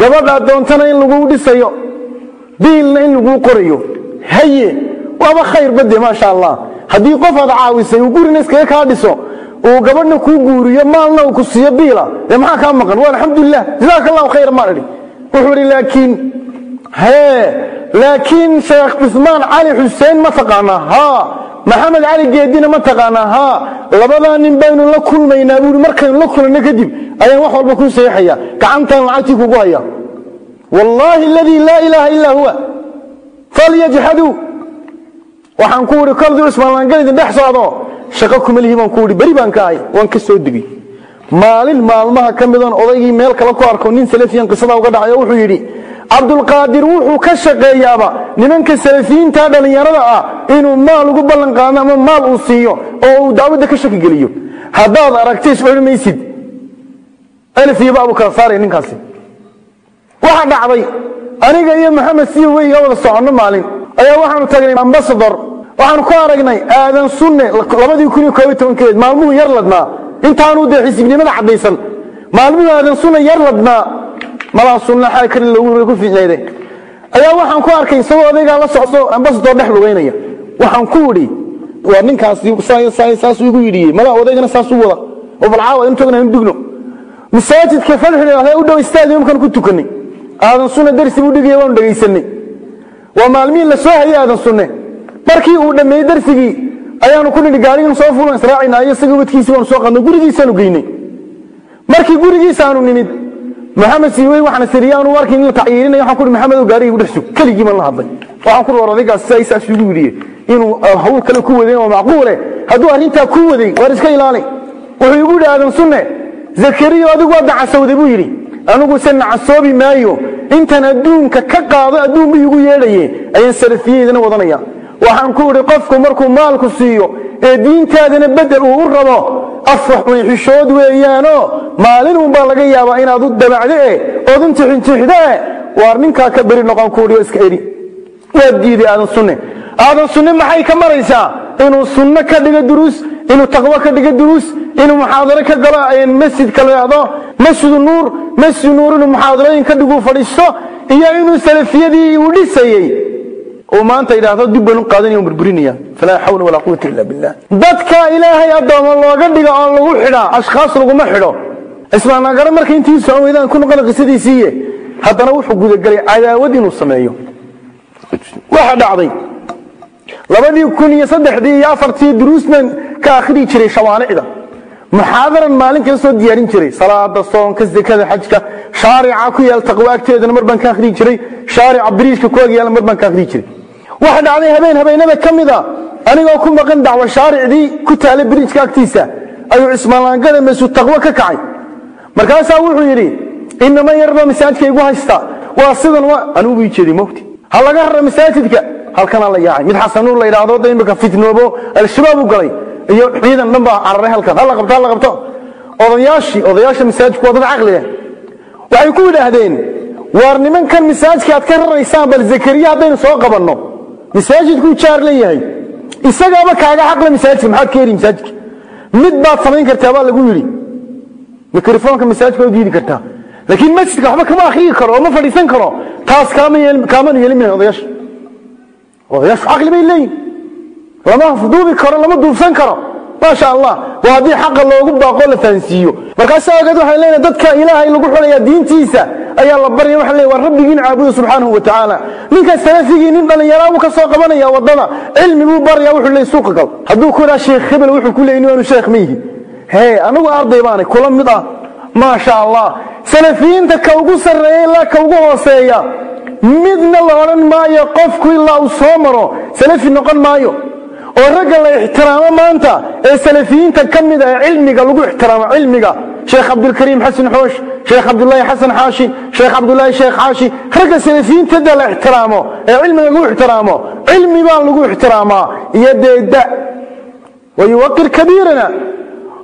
gabadhaad doontana in laguu dhisayo diilna in laguu qorayo. Haye waaba khayr bade maasha allah haddii qof aad caawisay uu gurina iskaga kaa dhiso uu gabadhna kuu guuriyo maalna uu ku siiyo biila. Dee maxaa kaa maqan? Waa alxamdulilah jazaaka allahu khayra maan idhi wuxuu idhi laakiin hee laakiin sheekh cusmaan cali xuseen ma taqaanaa haa maxamed cali geedina ma taqaanaa haa labadaa nin baynu la kulmaynaa buui markaynu la kulanno kadib ayaan wax walba kuu seexaya gacantaan lacagtii kugu haya. Wallaahi aladii laa ilaaha illaa huwa falyajxaduu waxaan ku idhi koldii cusmaanlaangal idin dhex socdo. Shaqo kuma lihi baan ku idhi beri baan ka ahay waan ka soo degey maalin maalmaha ka midan odaygii meel kale ku arko nin salafiyan qisada uga dhacay wuxuu yidhi cabdulqaadir wuxuu ka shaqeeyaaba nimanka salafiyiinta dhallinyarada ah inuu maal ugu ballan qaado ama maal uu siiyo oo uu dacwadda ka shaki geliyo. Haddaad aragta isculi maysid. Alif kala saaraya ninkaasi. Waxaa dhacday aniga iyo maxamed sii wey wada soconno maalin. Ayaa waxaanu tagnay ambasador waxaanu ku aragnay aadan sunne labadii kun iyo koob iyo tobankeed maalmuhu yar ladnaa. Intaanu dee xisibnimada caddaysan. Maalmuhu aadan sunne yar ladnaa malaa sunna xaa kari lagu ku fiicneede ayaa waxaan ku arkay isagoo odaygaa la socdo ambasador dhex lugaynaya waxaan ku idhi waa ninkaasi saasuu igu yidhiye malaa odaygana saasuu wada. Oo balcaawa inu togna inu dugno masaajidka fadxi u dhow stadiumkan ku tukanay. Aadan sunne darsi buu dhigaya waanu dhegaysanay waa maalmihii la hayay aadan sunne. Markii uu dhammeeyey darsigii ayaanu ku nidhi gaarigan soo fuulan israacinaa iyo isaga wadkiisii waanu soo qadnay gurigiisaanu geynay. Markii gurigiisa aanu nimid maxamed siiwey waxaana siriya aanu markii in la tacyiirinaya waxaan ku hi maxamed oo gaariga igu dhex keligii baan la hadlay. Waxaan ku war odaygaas sidaa isaas igu yidhi inuu hawl kale ku waday waa macquule. Hadduu arrintaa ku waday waar iska ilaali wuxuu igu yidhi aadan sunne zakariya adigu waa dacasowday buu yidhi. Anigu nacasoobi maayo intaan adduunka ka qaado adduun igu yeedhaye ayaan salafiyadeedana wadanaya waxaan ku idhi qofku markuu maalku siiyo ee diintaadana bedel uu u rabo afwax way xishood weeyaanoo maalin unbaa laga yaabaa inaad u dabacdo e ood untixintixdo e waar ninkaa ka beri noqon kuudhi oo iska eri waad diiday aadan sunne. Aadan sunne maxay ka maraysaa? Inuu sunno ka dhigo duruus inuu taqwo ka dhigo duruus inuu muxaadaro ka galo masjidka la yidhahdo masjidu nuur masjid nuur inuu muxaadarooyin ka dhiguu fadhiisto iyo inuu salafiyadii uu dhisayey uu maanta yidhaahdo dib baan u qaadanaya burburinaya. Falaa xawla walaa quwata illa billah. Dadka ilaahay addooma looga dhigo oo lagu xidhaa ashkhaas laguma xidho. Ismaanagaro marka intii socon weydaan ku noqona qisadiisiiye haddana wuxuu gudagelay cadaawad inuu sameeyo. Waxa dhacday. Labadii kun iyo saddexdii iyo afartii duruusnan ka akhrii jiray shawaanicda muxaadaran maalin kala diyaarin jiray salaada soonka zakada xajka shaarica ku yaal agteedana mar baan ka akhrii jiray shaarica biriishka ku agyaala mar baan ka akhrii jiray waxa dhacday habeen habeenada ka mida anigoo ku maqan dacwo shaaricdii ku taala biriijka agtiisa ayuu cismaanlaangada meesuu taqwo ka kacay. Markaasaa wuxuu yidhi inama yarba masaajidka igu haysta. Waa sidan anigu buu jeeday mowti ha laga rara masaajidka halkanaa la yaacay. Mid xasanuur la yidhaahdo da imika fitnoobo al-shabaab u galay. Iyo ciidan dhan baa cararay halkan. Hala qabto hala qabto. Odayaashii odayaasha masaajidku waa dad caqli leh. Waxay ku yidhaahdeen waar nimankan masaajidka aad ka raraysaan bal zakariya haddaynu soo qabanno masaajidkuu jaar la yahay. Isagaaba kaaga xaqle masaajidka maxaad ka heli masaajidka? Mid baad samayn kartaa baa lagu yidhi. Mikrofoonka masaajidka waad diidi kartaa. Laakiin masjidka waxba kama akhriyi karo oo ma fadhiisan karo. Taas kaamanu yeelin mahay odayaasha. Odayaashu caqli bay leeyihiin lama afduubi karo lama duubsan karo. Maasha allah waa haddii xaqa loogu baaqo la fahansiiyo. Markaasa ogeed waxaan leenahay dadka ilaahay lagu xulaya diintiisa ayaa la baryaya waxaan leeyahay waa rabbigiin caabuda subxaanahu wa tacaala ninka salafigii nin dhallinyaraa buu ka soo qabanaya waddada cilmi buu baraya wuxuu leeyahay suuqa gal hadduu ku idhaa sheekh hebel wuxuu ku leeyahy waanu sheekh ma yihi. Hee anagu arday baanay kula mid ah. Maasha allah salafiyiinta ka ugu sarreeya ilaa ka ugu hooseeya midna la odhan maayo qofku ilaa uu soo maro. Salafi noqon maayo. Oo ragga la ixtiraamo maanta ee salafiyiinta ka mid ah ee cilmiga lagu ixtiraamo cilmiga sheekh cabdulkariim xasan xoosh sheekh cabdulaahi xasan xaashi sheekh cabdulaahi sheekh xaashi ragga salafiyiintada la ixtiraamo ee cilmiga lagu ixtiraamo cilmi baa lagu ixtiraamaa iyo deeda. Wayuwaqir kabiirana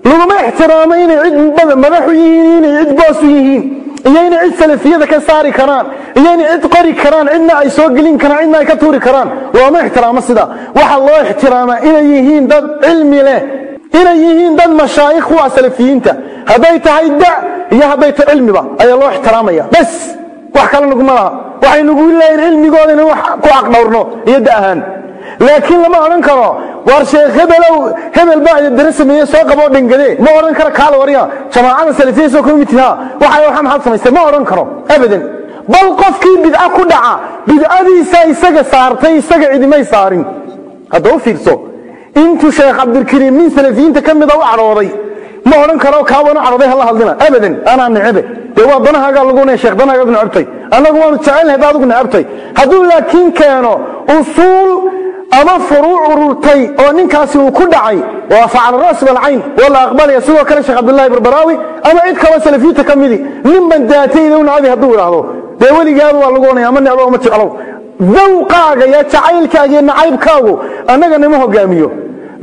laguma ixtiraamo inay cid madaxu yihiin inay cid boosu yihiin iyo inay cid salafiyada ka saari karaan iyo inay cid qori karaan cidna ay soo gelin karaan cidna ay ka tuuri karaan. Looma ixtiraamo sida waxa loo ixtiraamaa inay yihiin dad cilmi leh inay yihiin dad mashaayikh ah salafiyiinta hadday tahay da iyo hadday tahay cilmiba ayaa loo ixtiraamaya. Bas wax kale naguma laha waxay nagu leeyihiin cilmigooda inaan wax ku caqdhowrno iyo da ahaan. Laakiin lama odhan karo waar sheekh hebelow hebel baa dara sameeye soo qaboo dhangade ma odhan karo kaala warya jamaacada salafiya soo kama midtiha waxa waxa maxaad samaystay ma odhan karo abadan. Bal qofkii bidca ku dhaca bidcadiisa isaga saartay isaga cidimay saarin. Hadda fiirso intuu sheekh cabdilkariim nin salafiyiinta ka mida u cadhooday ma odhan karo kaabanu cadhooday hala hadlina. Abadan anaa necebe. Dee waa danahaagaa lagu ne sheekh danahaaga necabtay annagu waanu jecelnahay hada adigu necabtay hadduu laakiin keeno usuul ama furuuc ururtay oo ninkaasi uu ku dhacay waa facala ras walcayn waa la aqbalaya. Sidoo kale sheekh cabdullahi barbaraawi ama cid kaloo salafiyiinta ka midi ninban daatayda u nacabi hadduu idhaahdo dee weligaaba waa lagu onaya ama necbo ama jeclow. Dawqaaga iyo jacaylkaaga nacaybkaagu annaga nima hogaamiyo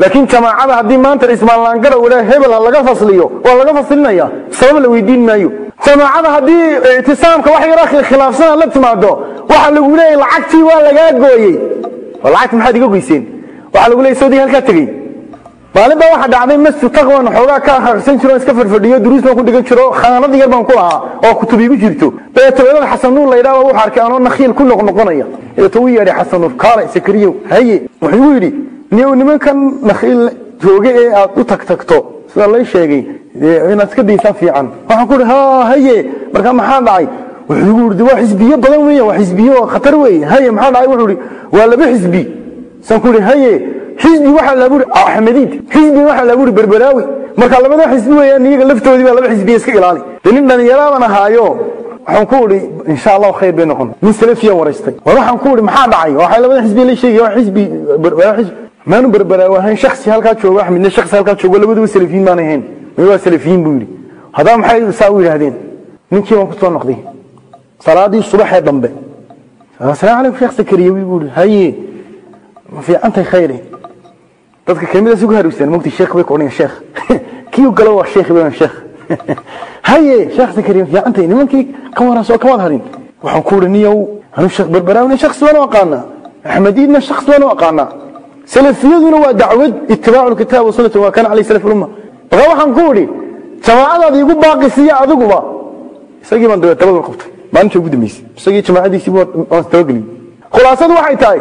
laakiin jamaacada haddii maanta ismaanlaangara ula hebel laga fasliyo waa laga faslinaya sabab la weydiin maayo. Jamaacada haddii ictisaamka wax yaro khilaafsana la timaado waxa lagu leeyahy lacagtii waa lagaa gooyey. Lacagta maxaad iga goyseen? Waxaa lagu leeyay saudi halkaa tegey. Maalin baa waxaa dhacday masjid taqwan xoogaa ka akhrisan jiro iska farfadhiyo duruus baan ku dhigan jiro khaanad yar baan ku lahaa oo kutub igu jirto. Dabeeto weelada xasan nuur la wuxuu arkay anoo nakhiil ku noqnoqonaya. Dabeeto uu yeedhay xasan nuur kaale sakariyow haye. Wuxuu igu yidhi niyow nimankan nakhiil jooge ee aad u tag tagto sida lay sheegay inaad iska daysaan fiican. Waxaan ku ihi ha haye markaa maxaa dhacay? Wuxuu igu yidhi waa xisbiyo badan weeye waa xisbiyo khatar weeye haye maxaa dhacay? Wuxuu yidhi waa laba xisbi. Saan ku yidhi haye xisbi waxaa lagu yidhi axmediid xisbi waxaa lagu yidhi berberaawi marka labada xisbi weeyaan iyaga laftoodii baa laba xisbiya iska ilaali. Dee nin dhallinyaraaban ahaayo waxaan ku idhi insha allahu khayr bay noqon. Nin salafiyan waraystay war waxaan ku idhi maxaa dhacay? Waxay labada xisbi la sheegaya waa xisbi xisbi maanu berberaawi ahayn shaksi halkaa joogo axmedna shaksi halkaa joogo labaduba salafiyiin baan ahayn. May waa salafiyiin buu yidhi. Haddaba maxay saa u yidhaahdeen? Ninkii baan ku soo noqday. Salaadii subaxee dambe. Asalaamu calaykum sheekh sakariya buu yidhi. Haye ma fiicantahay khayre. Dadka kelmadaas ugu harwisaan mogti sheekh bay ku odhanayaan sheekh. Kii u galo waa sheekh bay sheekh. Haye sheekh zakariya fiicantay nimankii ka waran soo kamaad harin. Waxaan ku idhi niyow anu sheekh berberaawina shakhsi baan u aqaanaa. Axmediidna shakhsi baan u aqaanaa salafiyaduna waa dacwad itibaacu lkitaab wasunati waa kana calay salaf lumma marka waxaan ku idhi jamaacadaada igu baaqisiiya adiguba isagii baan dabeed dabada qabtay. Maalinta ugu dambeysay. Isagii jamaacadiisii waan tabageliyey khulaasadu waxay tahay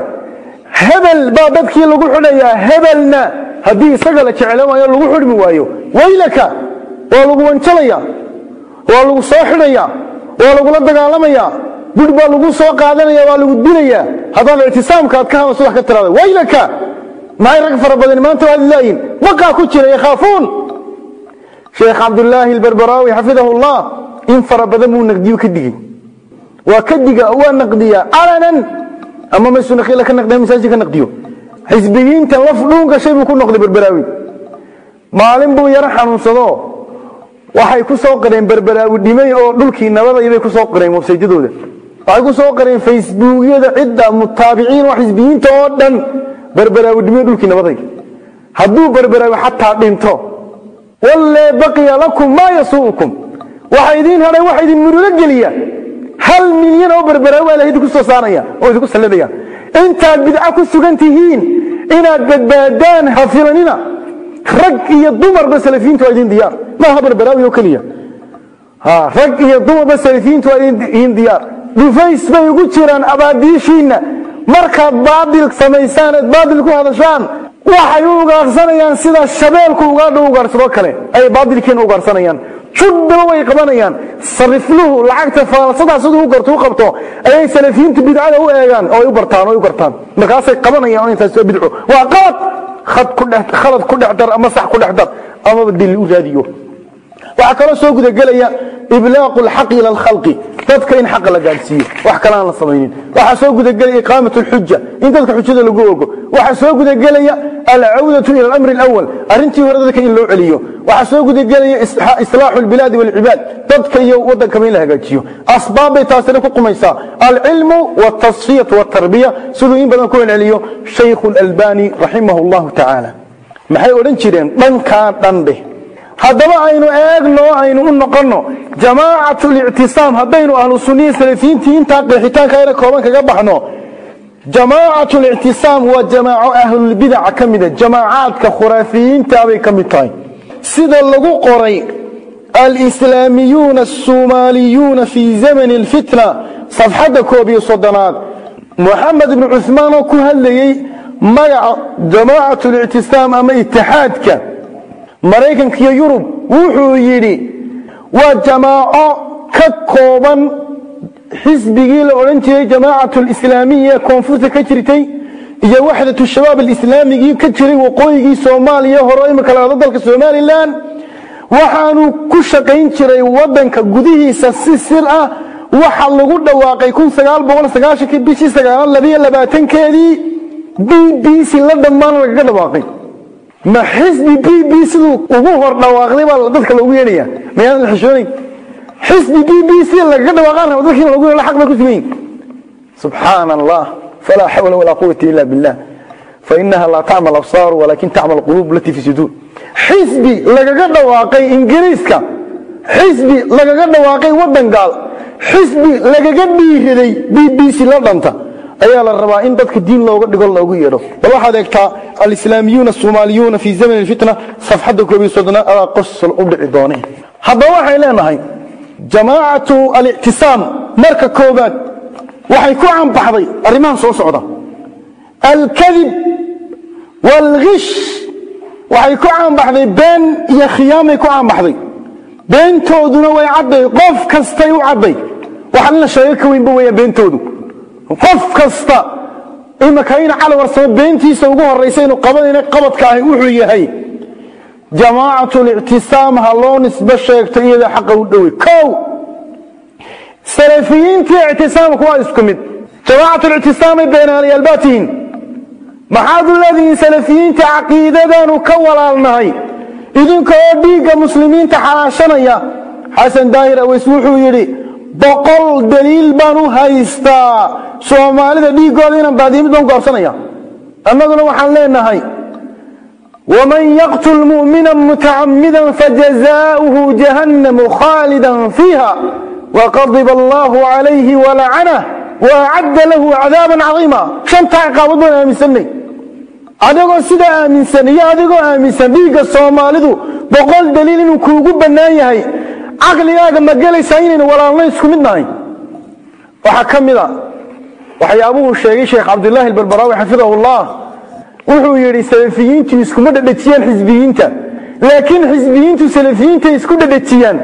hebel baa dadkii lagu xidhayaa hebelna haddii isaga la jeclo waayo lagu xidhmi waayo. Waylaka waa lagu wanjalaya waa lagu soo xidhaya waa lagula dagaalamaya. Bur baa lagu soo qaadanaya waa lagu dilaya. Haddaad ictisaamka aad ka hamaso wax ka tiraada. Waylaka maxay rag fara badan maanta waad laayiin baqaa ku jira yakhaafuun sheekh cabdullaahi albarbaraawi xafidahu llah in fara badan buu naqdiyo ka digey waa ka diga waa naqdiya calanan ama masunakiila ka naqdiya masaajid ka naqdiyo. Xisbiyiinta laf dhuun gashay buu ku noqday berberaawi maalin buu yaro xanuunsado. Waxay ku soo qareen berberaawi dhimay oo dhulkii nabadaya bay ku soo qareen websaydyadooda waxay ku soo qareen facebookyada cidda mutaabiciin oo xisbiyiinta oo dhan berberaawi dhimay dhulkii nabaday. Hadduu berberaawi xataa dhinto walle baqiya lakum maa yasuu'ukum waxa idiin hadhay waxa idin murulo geliya. Hal milyan oo berberaawi waa ilahay idinku soo saaraya oo idinku salladaya. Intaad bidco ku sugan tihiin inaad badbaadaan ha filanina rag iyo dumarba salafiyiintu waa idin diyaar. Maaha berberaawi oo keliya rag iyo dumarba salafiyiintu waa idin diyaar. Dhufays bay ugu jiraan abaadiishiinna markaad baadil samaysaan eed baadil ku hadashaan waxay u ugaarsanayaan sida shabeelku ugaadha ugaarsado kale. Ay baadilkiina ugaarsanayaan. Judbaba way qabanayaan. Sarifluhu lacagta faalsadaa siduu u u qabto ayay salafiyiintu bidcada u eegaan oo ay u bartaan oo u gartaan. Markaasay qabanayaan oo intaas bidco. Waa qalad! Khad ku dhex khalad ku dhex dar ama sax ku dhex dar. Amaba dil u raadiyo. Waxaa kaloo soo gudagelaya iblaaqu lxaqi ila alkhalqi dadka in xaqa la gaadhsiiyo. Wax kale aan la samaynin. Waxaa soo gudagelaya iqaamat lxuja in dadka xujada lagu ogo. Waxaa soo gudagelaya alcawdatu ila alamri alawal arrintii hore dadka in loo celiyo. Waxaa soo gudagelaya islaaxu lbilaadi walcibaad dadka iyo wadankaba in la hagaajiyo. Asbaab bay taasina ku qumaysaa. Alcilmu waltasfiyatu waltarbiya siduu in badan ku celceliyo shaykhu lalbani raximah llahu tacaala maxay odhan jireen? Dhankaa dhandheh haddaba aynu eegno aynu u noqonno jamaacat lictisaam haddaynu ahlu sunniya salafiyiintii intaa qeexitaanka ayna kooban kaga baxno jamaacat lictisaam waa jamaaco ahlulbidaca ka mida jamaacaadka khuraafiyiintaabay ka mid tahay. Sida lagu qoray alislaamiyuuna asumaaliyuuna fii zamani alfitna safxadda koob iyo soddonaad moxamed ibnu cuhmaan ku hadlayey magaca jamaacat lictisaam ama itixaadka maraykanka iyo yurub wuxuu yidhi waa jamaaco ka kooban xisbigii la odhan jiray jamaacat lislaamiya ee koonfurta ka jirtay iyo waxdatu shabaab alislaamigii ka jiray waqooyigii soomaaliya hore imika lahado dalka somalilan waxaanu ku shaqayn jiray wadanka gudihiisa si sir ah waxa lagu dhawaaqay bishii b c la dhammaan lagaga dhawaaqay ma xisbi b b siduu ugu hor dhawaaqday baa dadka loogu yeedhaya. Mayaadan la xishoonayn xisbi b b c lagaga dhawaaqaan raba dadkiina loogu yeedho xaq ku sugayin subxaana allah falaa xawla walaa quwata ila billah. Fainaha laa tacmal absaaru walakin tacmal quluub lati fi suduur xisbi lagaga dhawaaqay ingiriiska. Xisbi lagaga dhawaaqay wadan gaal xisbi lagaga dhiiraday b b c la dhanta ayaa la rabaa in dadka diin looga dhigo loogu yeedho. Bal waxaad eegtaa alislaamiyuuna asumaaliyuuna fii zamani alfitna safxadda koob iyo soddonaad qosol u dhici dooneen haddaba waxay leenahay jamaacatu alictisaam marka koobaad waxay ku caanbaxday arrimahan soo socda. Alkadib waalgish waxay ku caanbaxday been iyo khiyaamay ku caanbaxday. Beentooduna way cadday qof kastay u cadday waxaan in la sheego ka weynba weeyaan beentoodu qof kasta imaka ina cali warsamo beentiisa ugu horraysa inuu qabanayna qabadka ahi wuxuu yahay jamaacatul-ictisaam ha loo nisbo sheegto iyadoo xaqa u dhowey kow! Salafiyiintii ictisaamku waa isku mid. Jamaacatul-ictisaamay beenaalayaal baa maxaad u salafiyiinta caqiidadaanu ka walaalnahay? Idinka oo dhiigga muslimiinta xalaashanaya xasan daahir aweys wuxuu yidhi boqol daliil baan u haystaa. Soomaalida dhiiggooda inaan baadiyimid baan goorsanaya annaguna waxaan leenahay waman yaqtul mu'mina mutacamida fajazaauhu jahannamu khaalidan fiiha waqadiba allahu calayhi walacanah waacadda lahu cadaaban cadiima shantaa ciqaabad baan aaminsanay adigoo sidaa aaminsan iyo adigoo aaminsan dhiigga soomaalidu boqol daliil inuu kuugu bannaan yahay caqligaaga ma gelaysaa inaynu walaalno isku mid nahay? Waxaa ka mid a waxyaabuhuu sheegay sheekh cabdulaahi albarbaraawi xafidahullah. Wuxuu yidhi salafiyiintu iskuma dhadhajiyaan xisbiyiinta. Laakiin xisbiyiintu salafiyiinta isku dhadhajiyaan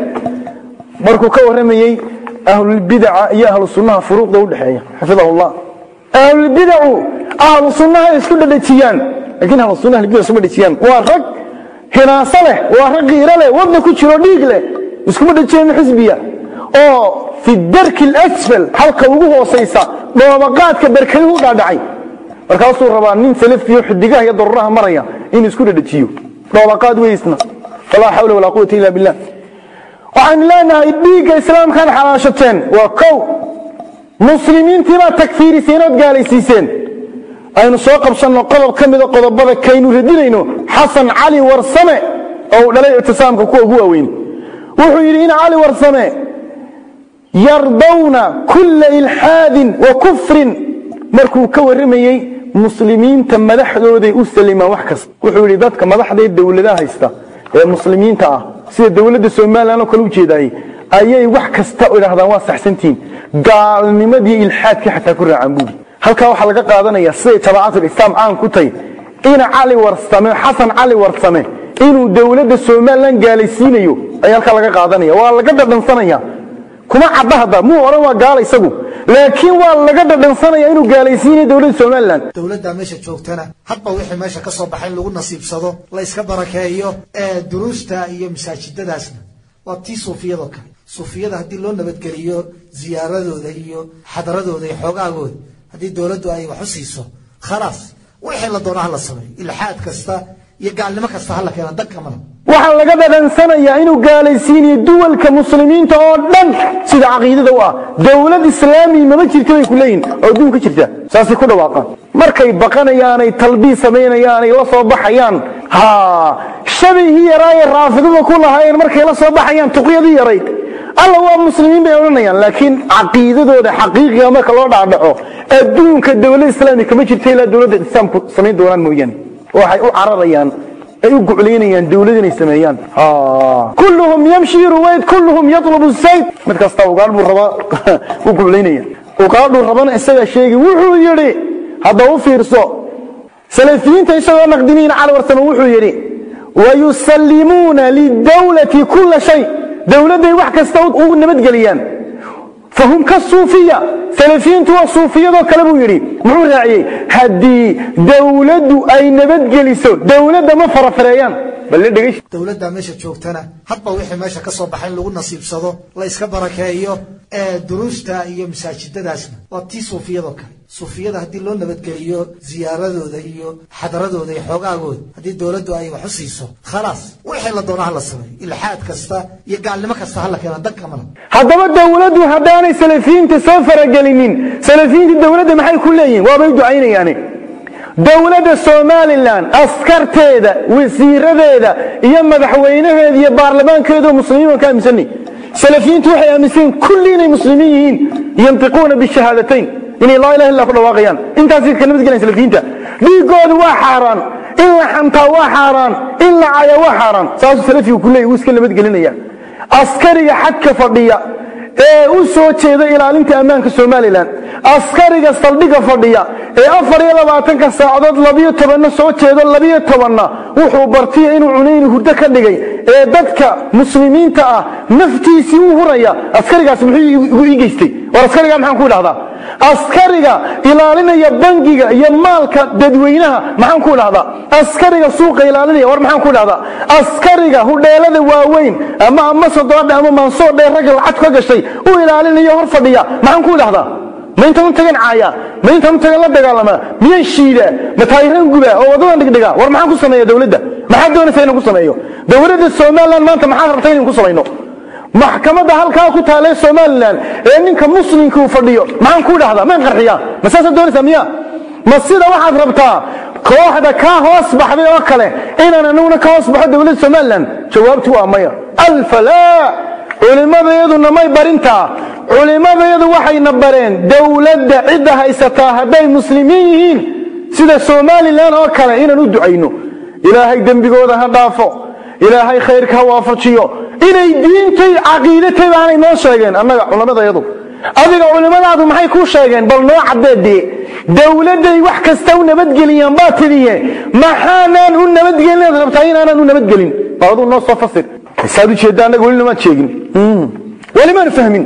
markuu ka warramayey ahlulbidaca iyo ahlu sunnaha furuuqda udhexeeya xafidahullah. Ahlulbidacu ahlu isku dhadhajiyaan lakiin ahlu sunnaha ahlulbidac iskuma dhadhajiyaan waa rag hinaaso leh waa rag qiiro leh wadna ku jiro dhiig leh iskuma dhajiyaan xisbiya oo fi darki alasfal halka ugu hoosaysa dhoobaqaadka berkadii u dhaadhacay. Markaasuu rabaa nin salafiyo xidigaha iyo daruraha maraya inuu isku dhadhajiyo. Dhoobaqaad weysna. Walaa xawla walaa quwata illa billah. Waxaan leenahay dhiigga islaamkaad xalaashateen. Waa kow. Muslimiintiibaad takfiiriseen ood gaalaysiiseen. Aynu soo qabsanno qodob ka mida qodobada kaynu radinayno xasan cali warsame oo uu dhalay ictisaamka kuwa ugu waaweyn wuxuu yidhi in cali warsame yardawna kulla ilxaadin wa kufrin. Markuu ka warramayey muslimiinta madaxdooday u salimaan wax kasta. Wuxuu yidhi dadka madaxdaee dowladaha haysta ee muslimiinta ah sida dowladda somalilan oo kale u jeedaayey ayay wax kasta idhahdaan waa saxsantihiin gaalnimadii ilxaadkii xataa ku raacaan buuri halkaa waxaa laga qaadanaya siday tabacatulislaam caan ku tahay. Ina cali warsame xasan cali warsame inuu dowladda somalilan gaalaysiinayo ayaa halkaa laga qaadanaya waa laga dhadhansanaya. Kuma cadda hadda muu odhan waa gaala isagu. Laakiin waa laga dhadhansanaya inuu gaalaysiinayo dowladda somalilan dowladda meesha joogtana hadba wixii meesha ka soo baxay in lagu nasiibsado la iska barakeeyo ee duruusta iyo masaajidadaasna. Waa tii suufiyadoo kale suufiyada haddii loo nabadgeliyo ziyaaradooda iyo xadaradooda iyo xoogaagooda haddii dowladdu ay wax u siiso khalaas wixii la doono ha la sameeyo. Ilxaad kasta iyo gaalnimo kasta ha la keena danka mala waxaa laga dhadhansanayaa inuu gaalaysiinayo duwalka muslimiinta oo dhan sida caqiidada u ah. Dowlad islaami mama jirta bay ku leeyihiin oo adduunka jirta. Saasay ku dhawaaqaan markay baqanayaanay talbiis samaynayaanay la soo baxayaan ha shabihii yaraaye raafidada ku lahaayeen markay la soo baxayaan tuqyadii yarayd alla waa muslimiin bay odhanayaan laakiin caqiidadooda xaqiiqiga marka loo dhaadhaco adduunka dowlad islaami kama jirta ilaa dowladda islaamku samayn doonaan mooyaane waxay u cararayaan ay u guclaynayaan dowlad inay sameeyaan. Kulluhum yamshi ruwayd kulluhum yatlubu sayd mid kasta ugaadh buu rabaa u guclaynaya ugaadhuu rabana isagaa sheegi wuxuu yidhi hadda u fiirso salafiyiinta isagoo naqdimiin cali warsame wuxuu yidhi wayusallimuuna lidawlati kula shay. Dowladday wax kasta ugu nabadgeliyaan fahum kasuufiya salafiyiintu waa suufiyadoo kale buu yidhi muxuu raaciyey haddii dowladdu ay nabadgeliso dowladda ma farafareeyaan balle dhegeysh dowladda meesha joogtana hadba wixii meesha ka soo baxay in lagu nasiibsado la iska barakeeyo ee duruusta iyo masaajidadaasna waa tii suufiyadoo kale suufiyada haddii loo nabadgeliyo ziyaaradooda iyo xadaradooda iyo xoogaagooda haddii dowladdu ay wax u siiso khalaas wixii la doono ha la sameeyo. Ilxaad kasta iyo gaalnimo kasta ha la keena danka mala haddaba dowladdu haddaanay salafiyiinta soo faragelinin salafiyiinta dowladda maxay ku leeyihiin waabay ducaynayaane. Dowladda somalilan askarteeda wasiiradeeda iyo madaxweynaheeda iyo baarlamaankeedo muslimiin waan ka aaminsanay salafiyiintu waxay aaminsan kulli inay muslimiin yihiin yantiquuna bishahaadatayn inay laa ilaha illa ku dhawaaqayaan. Intaasay ka nabadgelayan salafiyiinta dhiigooda waa xaaraan. In la xantaa waa xaaraan. In la caya waa xaaraan. Saasuu salafigu ku leeyay wuu iska nabadgelinaya askariga xadka fadhiya ee u soo jeeda ilaalinta ammaanka somalilan askariga saldhigga fadhiya ee afar iyo labaatanka saacadood labiyo tobanna soo jeedo labiyo tobanna wuxuu bartiya inuu cunayni hurdo ka dhigay ee dadka muslimiinta ah naftiisii u huraya. Askarigaas muxuu igu ii geystay war askariga maxaan ku idhahdaa? Askariga ilaalinaya bangiga iyo maalka dadweynaha maxaan ku idhahdaa? Askariga suuqa ilaalinaya war maxaan ku idhahdaa? Askariga hudheelada waaweyn ama ama sodoodhe ama maansoodhe ragga lacag ka gashay u ilaalinaya hor fadhiya maxaan ku idhahdaa? Ma intaan u tagan caaya? Ma intaan tagan la dagaalamaa miyaan shiidaa ma taayiran guba? Oo wadadan dhigdhiga war maxaan ku sameeya dowladda? Maxaad doonaysa inaan ku sameeyo? Dowladda somalilan maanta maxaad rabtay inaan ku samayno maxkamadda halkaa ku taalee somalilan ee ninka muslimka uu fadhiyo maxaan ku dhahdaa maan qarxiyaa ma saasaad doonaysaa miya? Ma sida waxaad rabtaa kooxda kaa hoos baxday oo kale inaan anaguna ka hoos baxo dowladda somalilan? Jawaabtu waa maya. Alfalaa culimmadayaduna may barintaa culimmadayadu waxayna bareen dowladda cidda haysataa hadday muslimiin yihiin. Sida somalilan oo kale inaan u ducayno. Ilaahay dembigooda ha dhaafo. Ilaahay khayrka ha waafajiyo inay diintay caqiidatay baanay noo sheegeen annaga culammadayadu adiga culimmadaadu maxay kuu sheegeen? Bal noo caddeedee dowladday wax kasta u nabadgeliyaan baa tidiye maxaanaan u nabadgelin rabtaa inaanaan u nabadgelin? Bal aduu noo soo fasir. Saad ujeedda annaga weli sheegin. Weli maanu fahmin